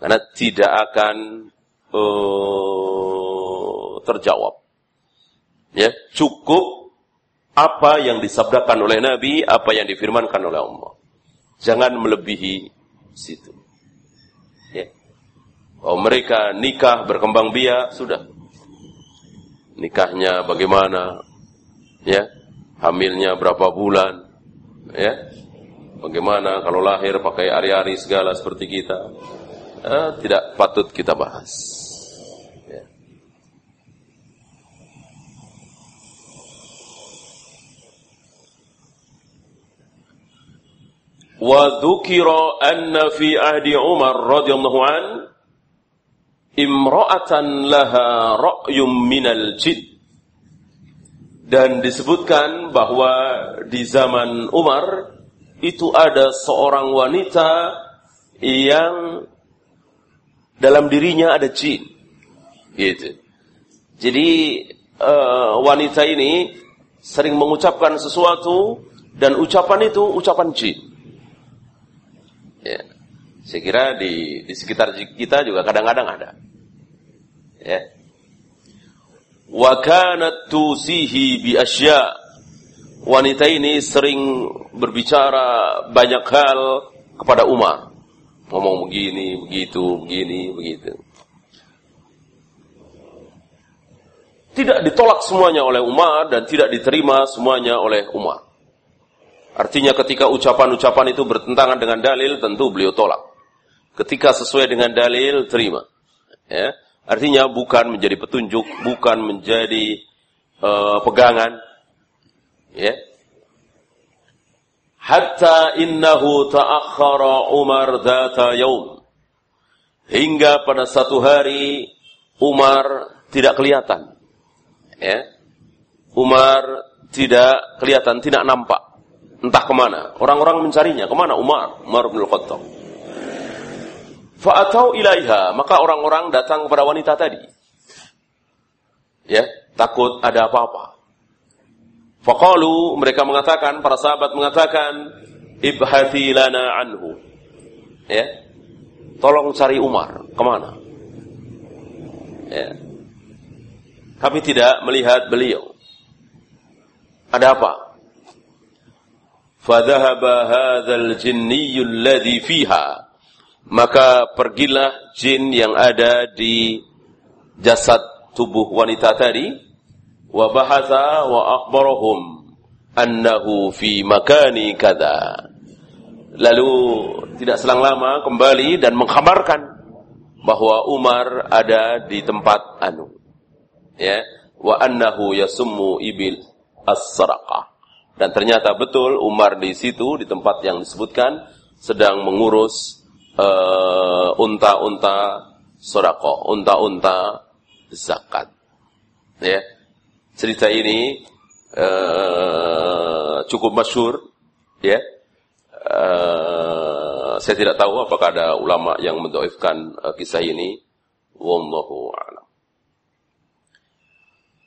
Karena tidak akan uh, terjawab. Ya, cukup apa yang disabdakan oleh Nabi, apa yang difirmankan oleh Allah. Jangan melebihi situ. Ya. Oh, mereka nikah berkembang biak sudah. Nikahnya bagaimana? ya hamilnya berapa bulan ya bagaimana kalau lahir pakai ari-ari segala seperti kita eh, tidak patut kita bahas ya. wa dzukira anna fi ahdi Umar radhiyallahu an imra'atan laha ra'yum minal jid dan disebutkan bahwa di zaman Umar itu ada seorang wanita yang dalam dirinya ada jin. Gitu. Jadi uh, wanita ini sering mengucapkan sesuatu dan ucapan itu ucapan jin. Ya. Saya kira di di sekitar kita juga kadang-kadang ada. Ya. Wa kanat tusihi bi asya. Wanita ini sering berbicara banyak hal kepada Umar. Ngomong begini begitu begini begitu. Tidak ditolak semuanya oleh Umar dan tidak diterima semuanya oleh Umar. Artinya ketika ucapan-ucapan itu bertentangan dengan dalil tentu beliau tolak ketika sesuai dengan dalil terima ya Artinya bukan menjadi petunjuk, bukan menjadi uh, pegangan. Ya. Hatta innahu ta'akhkhara Umar dhata yaum. Hingga pada satu hari Umar tidak kelihatan. Ya. Umar tidak kelihatan, tidak nampak. Entah ke mana. Orang-orang mencarinya. Ke mana Umar? Umar bin Khattab. Fa'atau ilaiha, maka orang-orang datang kepada wanita tadi. Ya, takut ada apa-apa. Faqalu, mereka mengatakan, para sahabat mengatakan, ibhati lana anhu. Ya, tolong cari Umar, ke mana? Ya. Kami tidak melihat beliau. Ada apa? Fadhahaba hadzal jinniyul ladzi fiha. Maka pergilah jin yang ada di jasad tubuh wanita tadi wa bahatha wa akhbarahum annahu fi makani kada. Lalu tidak selang lama kembali dan mengkhabarkan bahwa Umar ada di tempat anu. Ya, wa annahu yasummu ibil as-saraqah. Dan ternyata betul Umar di situ di tempat yang disebutkan sedang mengurus unta-unta sodako, unta-unta zakat. Ya, cerita ini uh, cukup masyur. Ya, uh, saya tidak tahu apakah ada ulama yang mendoifkan uh, kisah ini. Wallahu a'lam.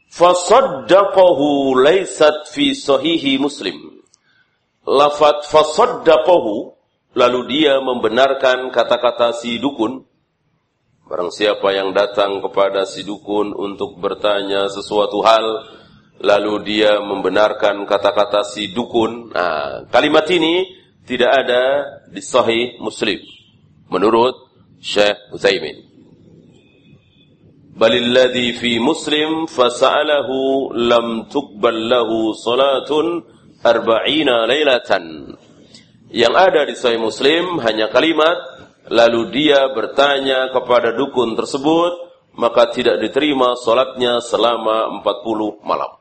Fasaddaqahu laysat fi sahihi Muslim. Lafat fasaddaqahu lalu dia membenarkan kata-kata si dukun. Barang siapa yang datang kepada si dukun untuk bertanya sesuatu hal lalu dia membenarkan kata-kata si dukun. Nah, kalimat ini tidak ada di sahih Muslim menurut Syekh Utsaimin. بل الذي في مسلم فسأله لم تقبل له صلاة أربعين ليلة yang ada di Sahih Muslim hanya kalimat lalu dia bertanya kepada dukun tersebut maka tidak diterima salatnya selama 40 malam.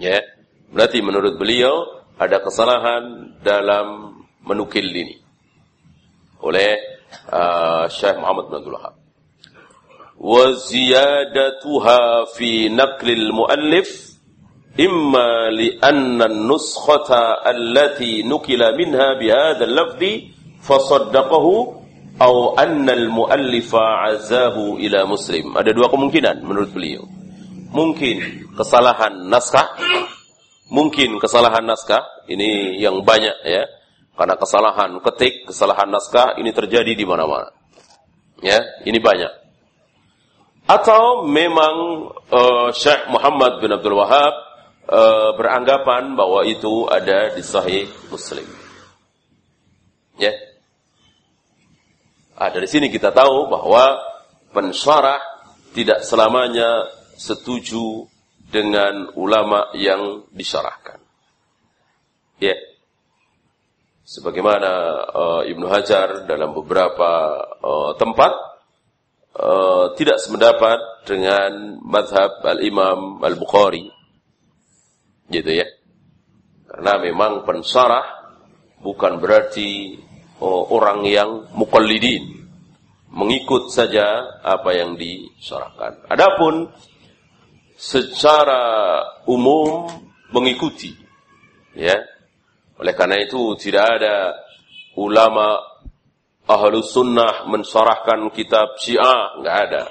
Ya. Berarti menurut beliau ada kesalahan dalam menukil ini oleh uh, Syekh Muhammad bin Abdul Wahab. Wa ziyadatuha fi naqlil muallif إما لأن النسخة التي نقل منها بهذا اللفظ فصدقه أو أن المؤلف عزاه إلى مسلم ada dua kemungkinan menurut beliau mungkin kesalahan naskah mungkin kesalahan naskah ini yang banyak ya karena kesalahan ketik kesalahan naskah ini terjadi di mana-mana ya ini banyak atau memang uh, Syekh Muhammad bin Abdul Wahab uh, beranggapan bahwa itu ada di Sahih Muslim. Ya. Ah, dari sini kita tahu bahwa pensyarah tidak selamanya setuju dengan ulama yang disyarahkan. Ya. Sebagaimana uh, Ibnu Hajar dalam beberapa uh, tempat uh, tidak sependapat dengan madhab al-imam al-Bukhari. Gitu ya. Karena memang pensarah bukan berarti uh, orang yang mukallidin. Mengikut saja apa yang disyarahkan. Adapun secara umum mengikuti. Ya. Oleh karena itu tidak ada ulama ahlu sunnah mensarahkan kitab syiah, nggak ada.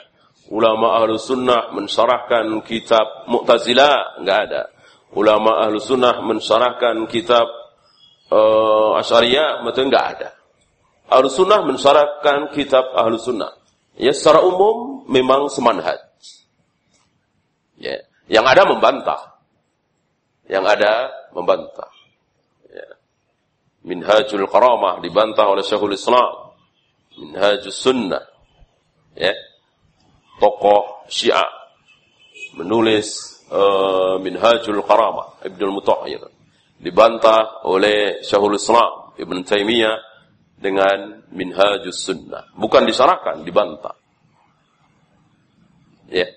Ulama ahlu sunnah mensarahkan kitab mu'tazilah, nggak ada. Ulama ahlu sunnah mensarahkan kitab uh, asyariyah, betul nggak ada. Ahlu sunnah mensarahkan kitab ahlu sunnah. Ya, secara umum memang semanhat. Ya, yang ada membantah. Yang ada membantah. Ya. Minhajul Karamah dibantah oleh Syekhul Islam. Minhajus Sunnah ya tokoh Syiah menulis uh, Minhajul Karamah Ibnu Mutahhir dibantah oleh Syekhul Islam Ibn Taimiyah dengan Minhajus Sunnah. Bukan disarankan dibantah. Ya.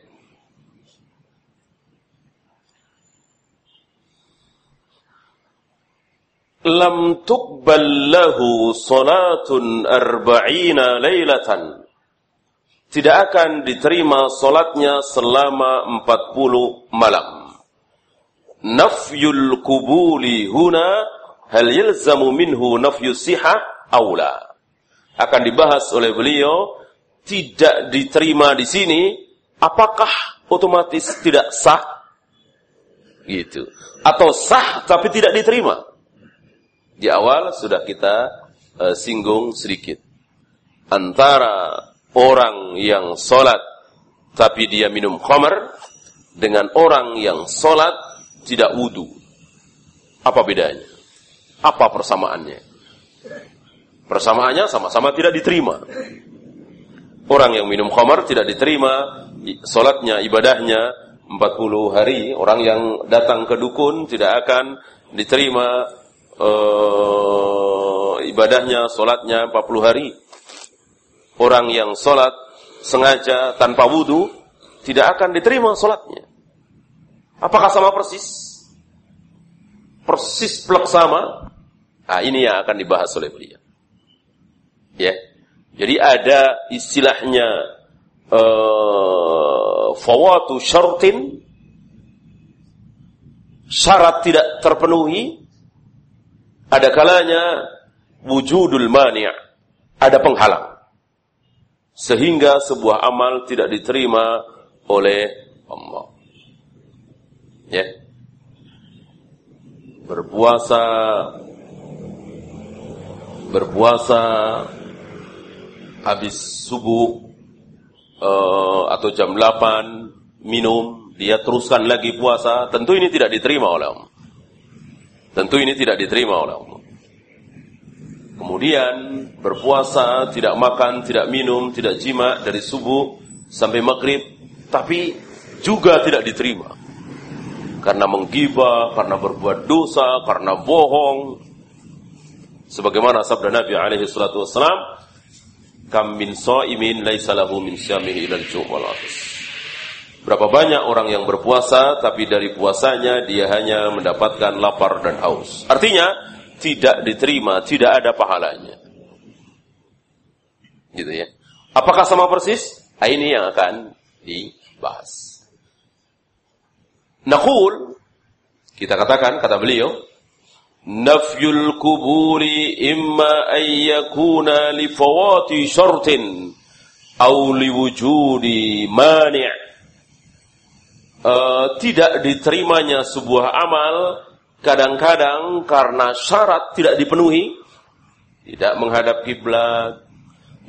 Lam tuqbal lahu salatun arba'ina laylatan. Tidak akan diterima salatnya selama 40 malam. Nafyul kubuli huna hal yalzamu minhu siha aula. Akan dibahas oleh beliau tidak diterima di sini apakah otomatis tidak sah gitu atau sah tapi tidak diterima di awal sudah kita uh, singgung sedikit. Antara orang yang sholat tapi dia minum khamar dengan orang yang sholat tidak wudhu. Apa bedanya? Apa persamaannya? Persamaannya sama-sama tidak diterima. Orang yang minum khamar tidak diterima solatnya, ibadahnya 40 hari. Orang yang datang ke dukun tidak akan diterima uh, ibadahnya, solatnya 40 hari. Orang yang solat sengaja tanpa wudhu tidak akan diterima solatnya. Apakah sama persis? Persis plek sama? Nah, ini yang akan dibahas oleh beliau. Ya. Jadi ada istilahnya uh, fawatu syartin syarat tidak terpenuhi ada kalanya wujudul mani' ada penghalang sehingga sebuah amal tidak diterima oleh Allah ya berpuasa berpuasa habis subuh uh, atau jam 8 minum, dia teruskan lagi puasa, tentu ini tidak diterima oleh Allah. Tentu ini tidak diterima oleh Allah. Kemudian berpuasa, tidak makan, tidak minum, tidak jima dari subuh sampai maghrib, tapi juga tidak diterima. Karena menggibah, karena berbuat dosa, karena bohong. Sebagaimana sabda Nabi alaihi salatu wassalam, Kam min so'imin laisa lahu min syamihi ilal Berapa banyak orang yang berpuasa tapi dari puasanya dia hanya mendapatkan lapar dan haus. Artinya tidak diterima, tidak ada pahalanya. Gitu ya. Apakah sama persis? Nah, ini yang akan dibahas. Nakul kita katakan kata beliau nafyul kuburi imma an yakuna li fawati syartin aw li wujudi mani' uh, tidak diterimanya sebuah amal kadang-kadang karena syarat tidak dipenuhi tidak menghadap kiblat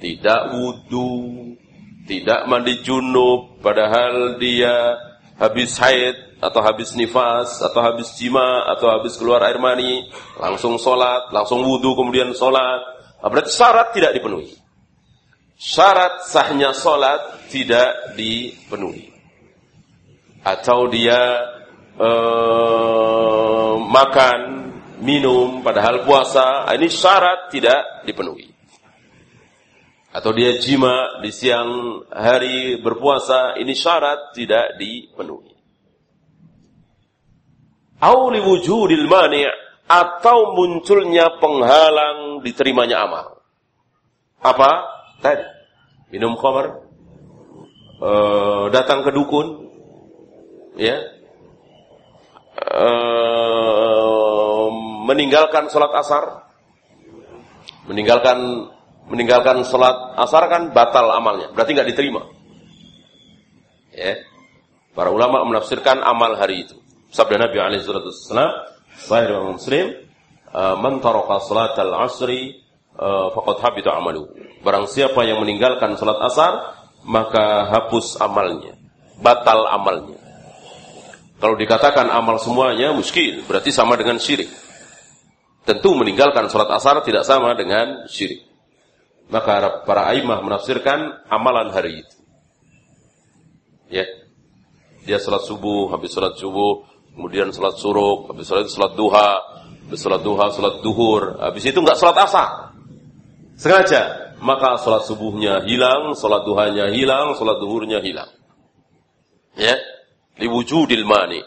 tidak wudu tidak mandi junub padahal dia habis haid atau habis nifas, atau habis jima, atau habis keluar air mani, langsung sholat, langsung wudhu, kemudian sholat. Nah, berarti syarat tidak dipenuhi. Syarat sahnya sholat tidak dipenuhi. Atau dia eh, makan, minum, padahal puasa, ini syarat tidak dipenuhi. Atau dia jima di siang hari berpuasa, ini syarat tidak dipenuhi au wujudil mani' atau munculnya penghalang diterimanya amal. Apa? Tadi minum khamar, e, datang ke dukun, ya, e, meninggalkan sholat asar, meninggalkan meninggalkan sholat asar kan batal amalnya, berarti nggak diterima. Ya, para ulama menafsirkan amal hari itu. Sabda Nabi alaihi salatu wasallam, Muslim, uh, "Man taraka salatal asri uh, faqad habita amalu." Barang siapa yang meninggalkan salat asar, maka hapus amalnya, batal amalnya. Kalau dikatakan amal semuanya muskil, berarti sama dengan syirik. Tentu meninggalkan salat asar tidak sama dengan syirik. Maka para aimah menafsirkan amalan hari itu. Ya. Dia salat subuh, habis salat subuh kemudian sholat suruk, habis sholat sholat duha, habis sholat duha, sholat duhur, habis itu nggak sholat asar. Sengaja, maka sholat subuhnya hilang, sholat duhanya hilang, sholat duhurnya hilang. Ya, diwujudil mani.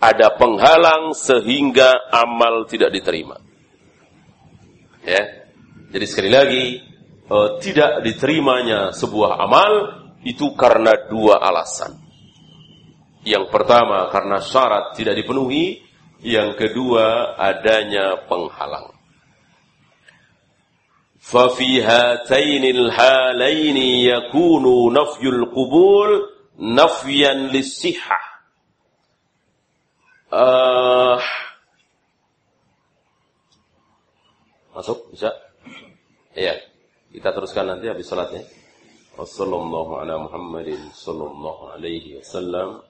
Ada penghalang sehingga amal tidak diterima. Ya, jadi sekali lagi, uh, tidak diterimanya sebuah amal itu karena dua alasan. Yang pertama karena syarat tidak dipenuhi, yang kedua adanya penghalang. ففي هاتين الحالين يكون نفي القبول نفيا للصحة Uh, masuk bisa? Iya. Kita teruskan nanti habis salatnya. Wassallallahu ala Muhammadin sallallahu alaihi wasallam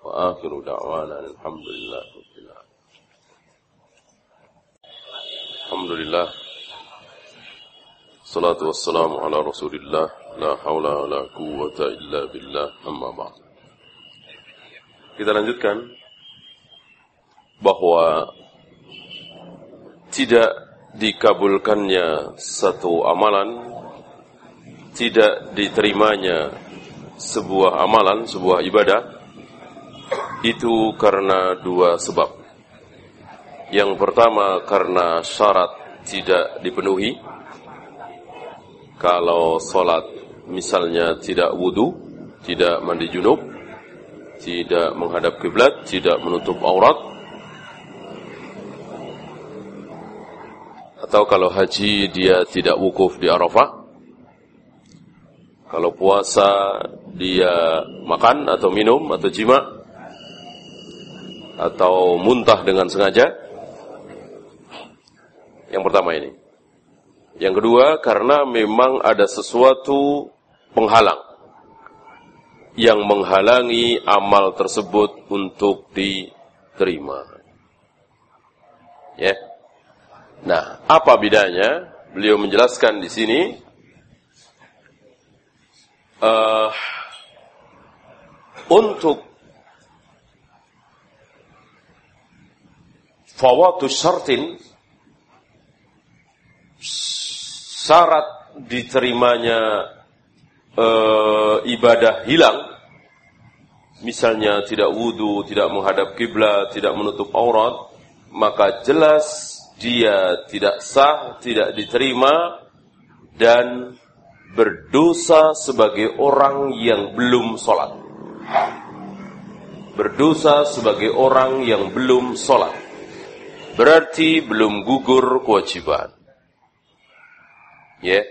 wa akhiru da'wana alhamdulillah rabbil. Alhamdulillah. Salatu wassalamu ala Rasulillah. La haula wa quwwata illa billah. Amma ba'd. Kita lanjutkan bahwa Tidak dikabulkannya satu amalan Tidak diterimanya sebuah amalan, sebuah ibadah Itu karena dua sebab yang pertama karena syarat tidak dipenuhi. Kalau sholat misalnya tidak wudhu, tidak mandi junub, tidak menghadap kiblat, tidak menutup aurat. Atau kalau haji dia tidak wukuf di Arafah. Kalau puasa dia makan atau minum atau jima atau muntah dengan sengaja yang pertama ini. Yang kedua, karena memang ada sesuatu penghalang yang menghalangi amal tersebut untuk diterima. Ya. Nah, apa bedanya? Beliau menjelaskan di sini uh, untuk fawatu syartin syarat diterimanya e, ibadah hilang, misalnya tidak wudhu, tidak menghadap kiblat, tidak menutup aurat, maka jelas dia tidak sah, tidak diterima, dan berdosa sebagai orang yang belum sholat. Berdosa sebagai orang yang belum sholat. Berarti belum gugur kewajiban. Ya.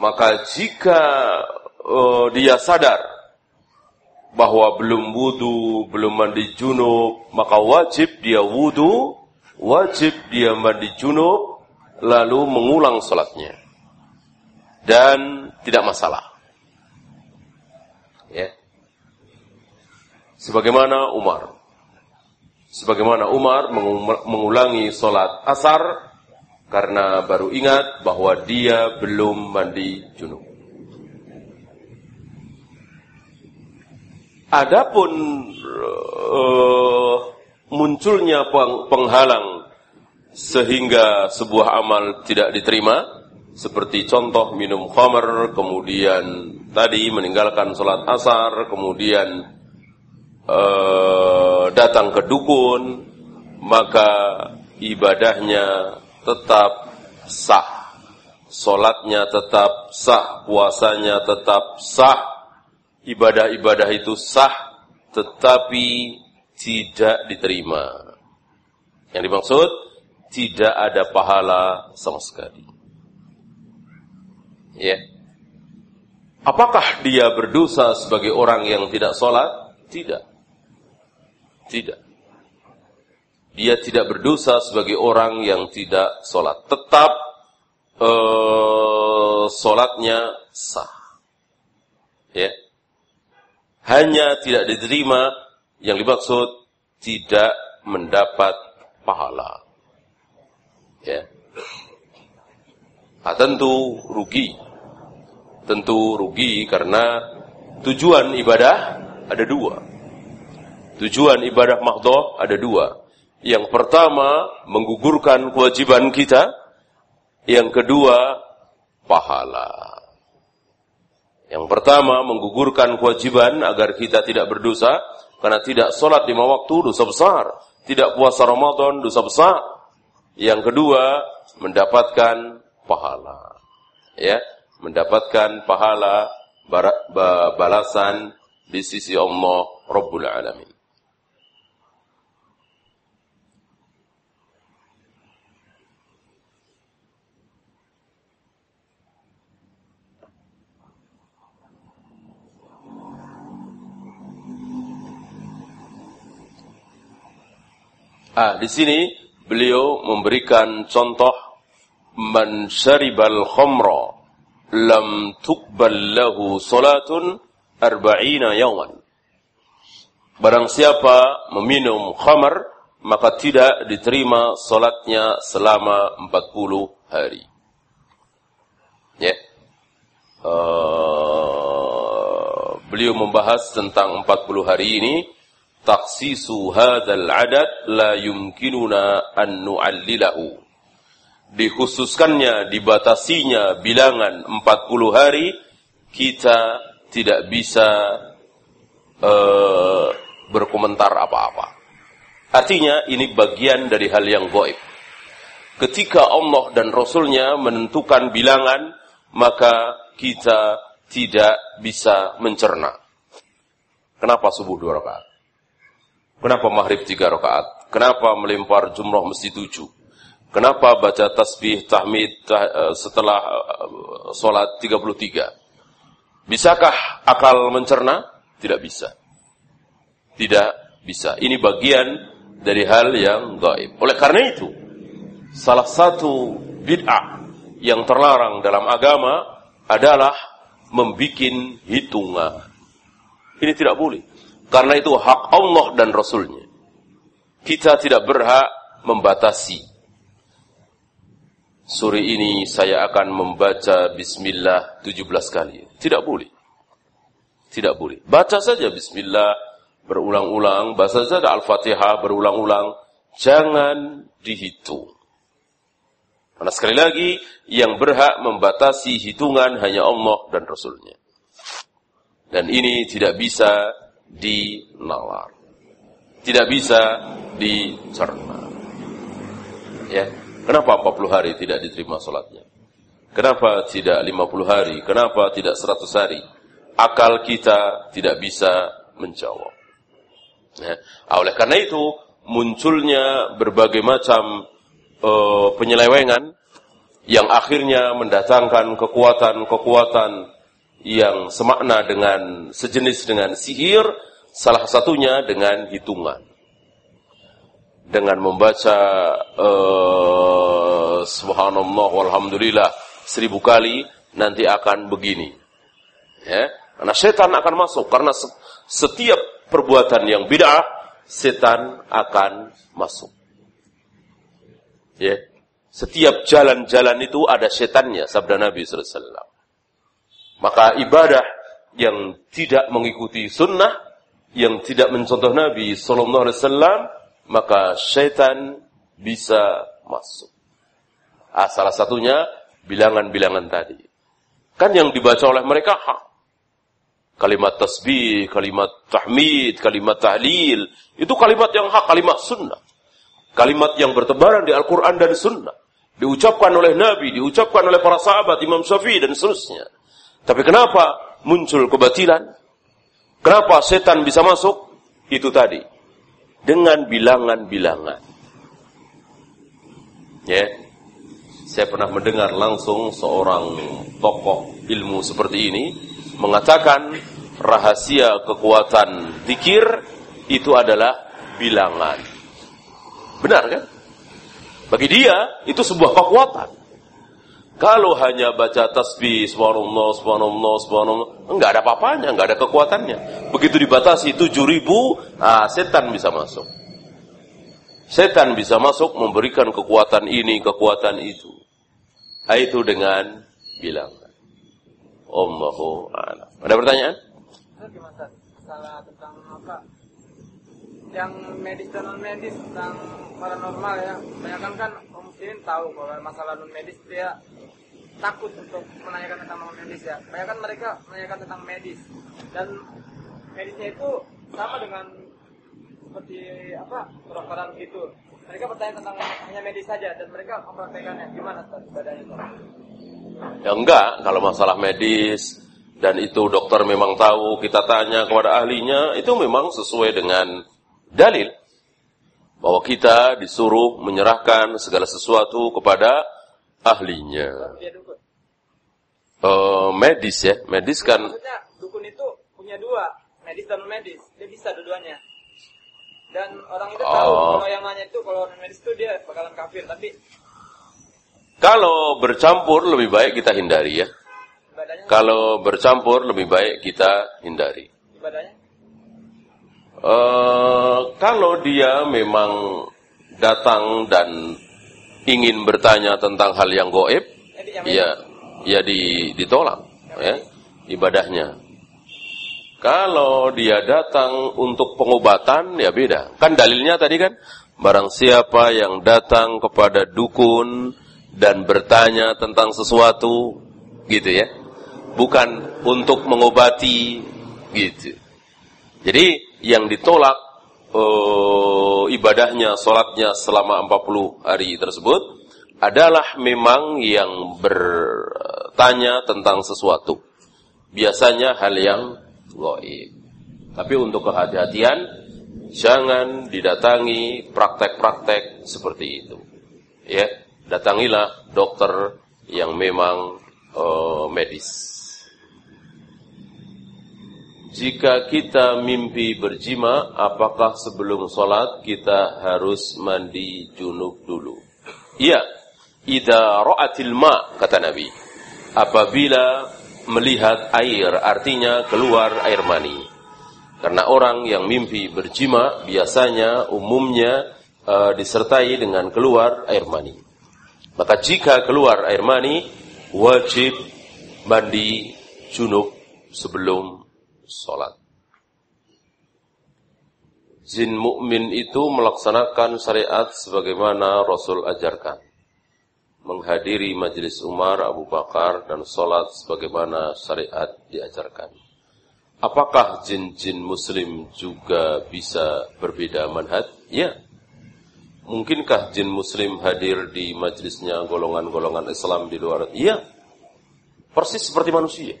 Maka jika uh, dia sadar bahwa belum wudhu, belum mandi junub, maka wajib dia wudhu, wajib dia mandi junub, lalu mengulang sholatnya. Dan tidak masalah. Ya. Sebagaimana Umar Sebagaimana Umar mengulangi sholat asar karena baru ingat bahwa dia belum mandi junub. Adapun uh, munculnya penghalang sehingga sebuah amal tidak diterima, seperti contoh minum khamar, kemudian tadi meninggalkan sholat asar, kemudian uh, datang ke dukun, maka ibadahnya tetap sah. Solatnya tetap sah, puasanya tetap sah, ibadah-ibadah itu sah, tetapi tidak diterima. Yang dimaksud, tidak ada pahala sama sekali. Ya. Apakah dia berdosa sebagai orang yang tidak sholat? Tidak. Tidak. Dia tidak berdosa sebagai orang yang tidak sholat. Tetap uh, sholatnya sah. Ya. Hanya tidak diterima yang dimaksud tidak mendapat pahala. Ya. Nah, tentu rugi. Tentu rugi karena tujuan ibadah ada dua. Tujuan ibadah mahdoh ada dua. Yang pertama, menggugurkan kewajiban kita. Yang kedua, pahala. Yang pertama, menggugurkan kewajiban agar kita tidak berdosa. Karena tidak sholat lima waktu, dosa besar. Tidak puasa Ramadan, dosa besar. Yang kedua, mendapatkan pahala. Ya, mendapatkan pahala balasan di sisi Allah Rabbul Alamin. Ah, di sini beliau memberikan contoh man syaribal khamra lam tuqbal lahu salatun arba'ina yawman. Barang siapa meminum khamar, maka tidak diterima solatnya selama 40 hari. Ya. Uh, beliau membahas tentang 40 hari ini taksisu hadzal adad la yumkinuna an nu'allilahu dikhususkannya dibatasinya bilangan 40 hari kita tidak bisa uh, berkomentar apa-apa artinya ini bagian dari hal yang goib ketika Allah dan Rasulnya menentukan bilangan, maka kita tidak bisa mencerna. Kenapa subuh dua rakaat? Kenapa maghrib tiga rakaat? Kenapa melempar jumroh mesti tujuh? Kenapa baca tasbih tahmid tah, eh, setelah uh, sholat 33? Bisakah akal mencerna? Tidak bisa. Tidak bisa. Ini bagian dari hal yang gaib. Oleh karena itu, salah satu bid'ah yang terlarang dalam agama adalah membikin hitungan. Ini tidak boleh. Karena itu hak Allah dan Rasulnya. Kita tidak berhak membatasi. Sore ini saya akan membaca Bismillah 17 kali. Tidak boleh. Tidak boleh. Baca saja Bismillah berulang-ulang. Baca saja Al-Fatihah berulang-ulang. Jangan dihitung. Karena sekali lagi, yang berhak membatasi hitungan hanya Allah dan Rasulnya. Dan ini tidak bisa dinalar. Tidak bisa dicerna. Ya, kenapa 40 hari tidak diterima sholatnya? Kenapa tidak 50 hari? Kenapa tidak 100 hari? Akal kita tidak bisa menjawab. Ya. Oleh karena itu, munculnya berbagai macam uh, penyelewengan yang akhirnya mendatangkan kekuatan-kekuatan yang semakna dengan sejenis dengan sihir, salah satunya dengan hitungan. Dengan membaca uh, subhanallah walhamdulillah seribu kali, nanti akan begini. Ya, karena setan akan masuk karena setiap perbuatan yang bid'ah setan akan masuk. Ya. Setiap jalan-jalan itu ada setannya, sabda Nabi SAW. Maka ibadah yang tidak mengikuti sunnah, yang tidak mencontoh Nabi SAW, maka setan bisa masuk. Ah, salah satunya bilangan-bilangan tadi. Kan yang dibaca oleh mereka hak. Kalimat tasbih, kalimat tahmid, kalimat tahlil. Itu kalimat yang hak, kalimat sunnah. Kalimat yang bertebaran di Al-Quran dan Sunnah. Diucapkan oleh Nabi, diucapkan oleh para sahabat, Imam Syafi'i dan seterusnya. Tapi kenapa muncul kebatilan? Kenapa setan bisa masuk? Itu tadi. Dengan bilangan-bilangan. Ya. Saya pernah mendengar langsung seorang tokoh ilmu seperti ini mengatakan rahasia kekuatan zikir itu adalah bilangan. Benar kan? Bagi dia itu sebuah kekuatan. Kalau hanya baca tasbih subhanallah subhanallah subhanallah enggak ada apa-apanya, enggak ada kekuatannya. Begitu dibatasi 7000, ah setan bisa masuk. Setan bisa masuk memberikan kekuatan ini, kekuatan itu. Nah, itu dengan bilang. Allahu a'lam. Ada pertanyaan? Salah tentang apa? Yang medis dan non medis tentang paranormal ya. Banyak kan muslimin tahu bahwa masalah non medis dia takut untuk menanyakan tentang non medis ya. Banyak kan mereka menanyakan tentang medis. Dan medisnya itu sama dengan seperti apa kedokteran itu mereka bertanya tentang hanya medis saja dan mereka mempraktekannya. Gimana ibadahnya itu ya enggak kalau masalah medis dan itu dokter memang tahu kita tanya kepada ahlinya itu memang sesuai dengan dalil bahwa kita disuruh menyerahkan segala sesuatu kepada ahlinya. Uh, medis ya, medis kan. Maksudnya dukun itu punya dua, medis dan medis, dia bisa dua-duanya. Dan orang itu oh. tahu kalau yang nanya itu kalau medis itu dia bakalan kafir, tapi kalau bercampur lebih baik kita hindari ya. Ibadahnya kalau bercampur lebih baik kita hindari. Ibadahnya? Uh, kalau dia memang datang dan ingin bertanya tentang hal yang goib, ya, ya di, ditolak, ya, ibadahnya. Kalau dia datang untuk pengobatan, ya beda. Kan dalilnya tadi kan, barang siapa yang datang kepada dukun dan bertanya tentang sesuatu, gitu ya, bukan untuk mengobati, gitu. Jadi yang ditolak uh, ibadahnya, sholatnya selama 40 hari tersebut adalah memang yang bertanya tentang sesuatu. Biasanya hal yang goib. Tapi untuk kehati-hatian, jangan didatangi praktek-praktek seperti itu. Ya, datangilah dokter yang memang uh, medis. Jika kita mimpi berjima, apakah sebelum sholat kita harus mandi junub dulu? Iya, ida ro'atil ma, kata Nabi. Apabila melihat air, artinya keluar air mani. Karena orang yang mimpi berjima, biasanya umumnya uh, disertai dengan keluar air mani. Maka jika keluar air mani, wajib mandi junub sebelum sholat. Jin mukmin itu melaksanakan syariat sebagaimana Rasul ajarkan. Menghadiri majelis Umar, Abu Bakar, dan sholat sebagaimana syariat diajarkan. Apakah jin-jin muslim juga bisa berbeda manhaj? Ya. Mungkinkah jin muslim hadir di majelisnya golongan-golongan Islam di luar? Iya. Persis seperti manusia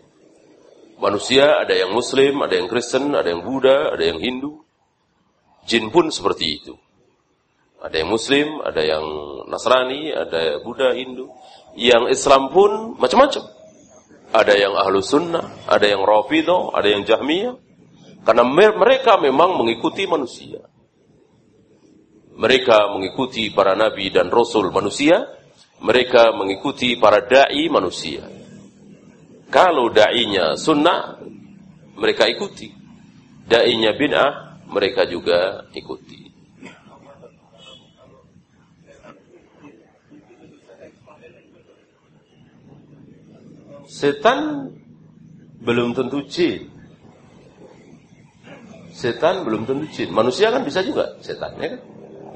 manusia, ada yang muslim, ada yang Kristen, ada yang Buddha, ada yang Hindu. Jin pun seperti itu. Ada yang muslim, ada yang Nasrani, ada Buddha, Hindu. Yang Islam pun macam-macam. Ada yang ahlu sunnah, ada yang rafidah, ada yang jahmiyah. Karena mereka memang mengikuti manusia. Mereka mengikuti para nabi dan rasul manusia. Mereka mengikuti para da'i manusia. Kalau da'inya sunnah, mereka ikuti. Da'inya mereka juga ikuti. Setan belum tentu jin. Setan belum tentu jin. Manusia kan bisa juga setan, ya kan?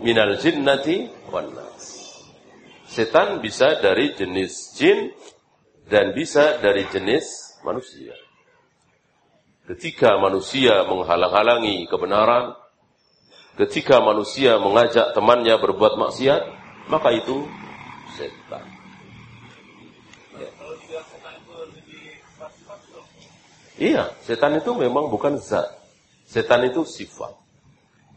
Minal jinnati wan. Setan bisa dari jenis jin dan bisa dari jenis manusia. Ketika manusia menghalang-halangi kebenaran, ketika manusia mengajak temannya berbuat maksiat, maka itu setan. Ya. Iya, setan itu memang bukan zat. Setan itu sifat.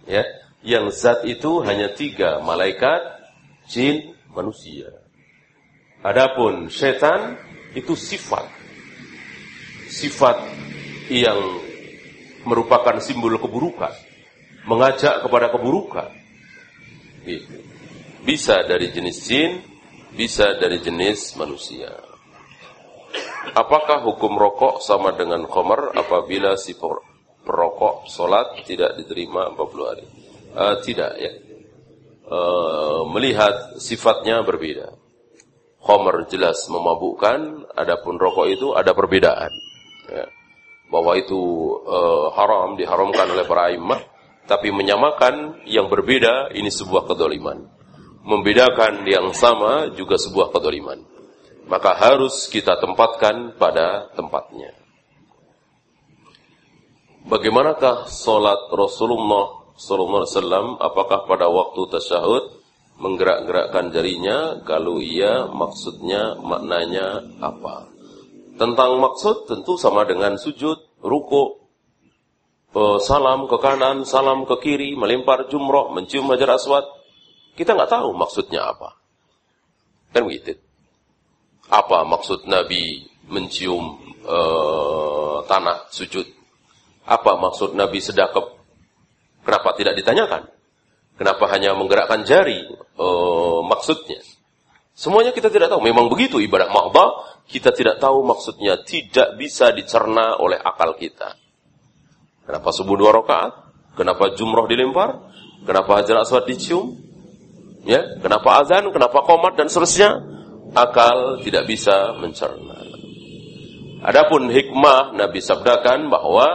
Ya, yang zat itu hanya tiga, malaikat, jin, manusia. Adapun setan itu sifat. Sifat yang merupakan simbol keburukan. Mengajak kepada keburukan. Bisa dari jenis jin, bisa dari jenis manusia. Apakah hukum rokok sama dengan khomer apabila si perokok sholat tidak diterima 40 hari? Uh, tidak ya. Uh, melihat sifatnya berbeda. Khomer jelas memabukkan, adapun rokok itu ada perbedaan. Ya. Bahwa itu uh, haram, diharamkan oleh para imam, tapi menyamakan yang berbeda ini sebuah kedoliman. Membedakan yang sama juga sebuah kedoliman. Maka harus kita tempatkan pada tempatnya. Bagaimanakah solat Rasulullah SAW? Apakah pada waktu tasyahud menggerak-gerakkan jarinya kalau iya maksudnya maknanya apa. Tentang maksud tentu sama dengan sujud, ruku, salam ke kanan, salam ke kiri, melempar jumroh, mencium hajar aswad. Kita nggak tahu maksudnya apa. Kan begitu. Apa maksud Nabi mencium uh, tanah sujud? Apa maksud Nabi sedekap? Kenapa tidak ditanyakan? Kenapa hanya menggerakkan jari? Uh, maksudnya. Semuanya kita tidak tahu. Memang begitu ibadah mahba, kita tidak tahu maksudnya. Tidak bisa dicerna oleh akal kita. Kenapa subuh dua rakaat? Kenapa jumroh dilempar? Kenapa hajar aswad dicium? Ya, kenapa azan? Kenapa komat dan seterusnya? Akal tidak bisa mencerna. Adapun hikmah Nabi sabdakan bahwa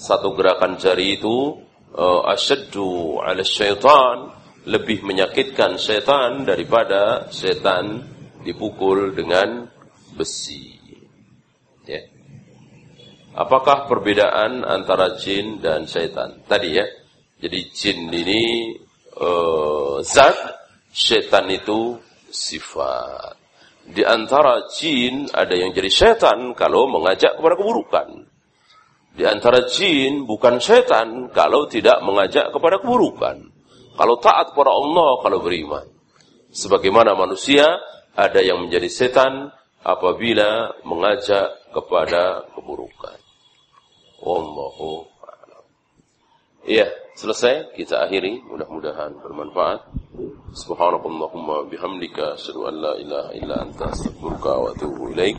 satu gerakan jari itu uh, asyaddu ala syaitan lebih menyakitkan setan daripada setan dipukul dengan besi. Ya. Apakah perbedaan antara jin dan setan? Tadi ya. Jadi jin ini uh, zat, setan itu sifat. Di antara jin ada yang jadi setan kalau mengajak kepada keburukan. Di antara jin bukan setan kalau tidak mengajak kepada keburukan. Kalau taat kepada Allah kalau beriman. Sebagaimana manusia ada yang menjadi setan apabila mengajak kepada keburukan. Wallahu. Iya, selesai kita akhiri, mudah-mudahan bermanfaat. Subhanakallahumma bihamdika asyhadu an la ilaha illa anta astaghfiruka wa atubu ilaik.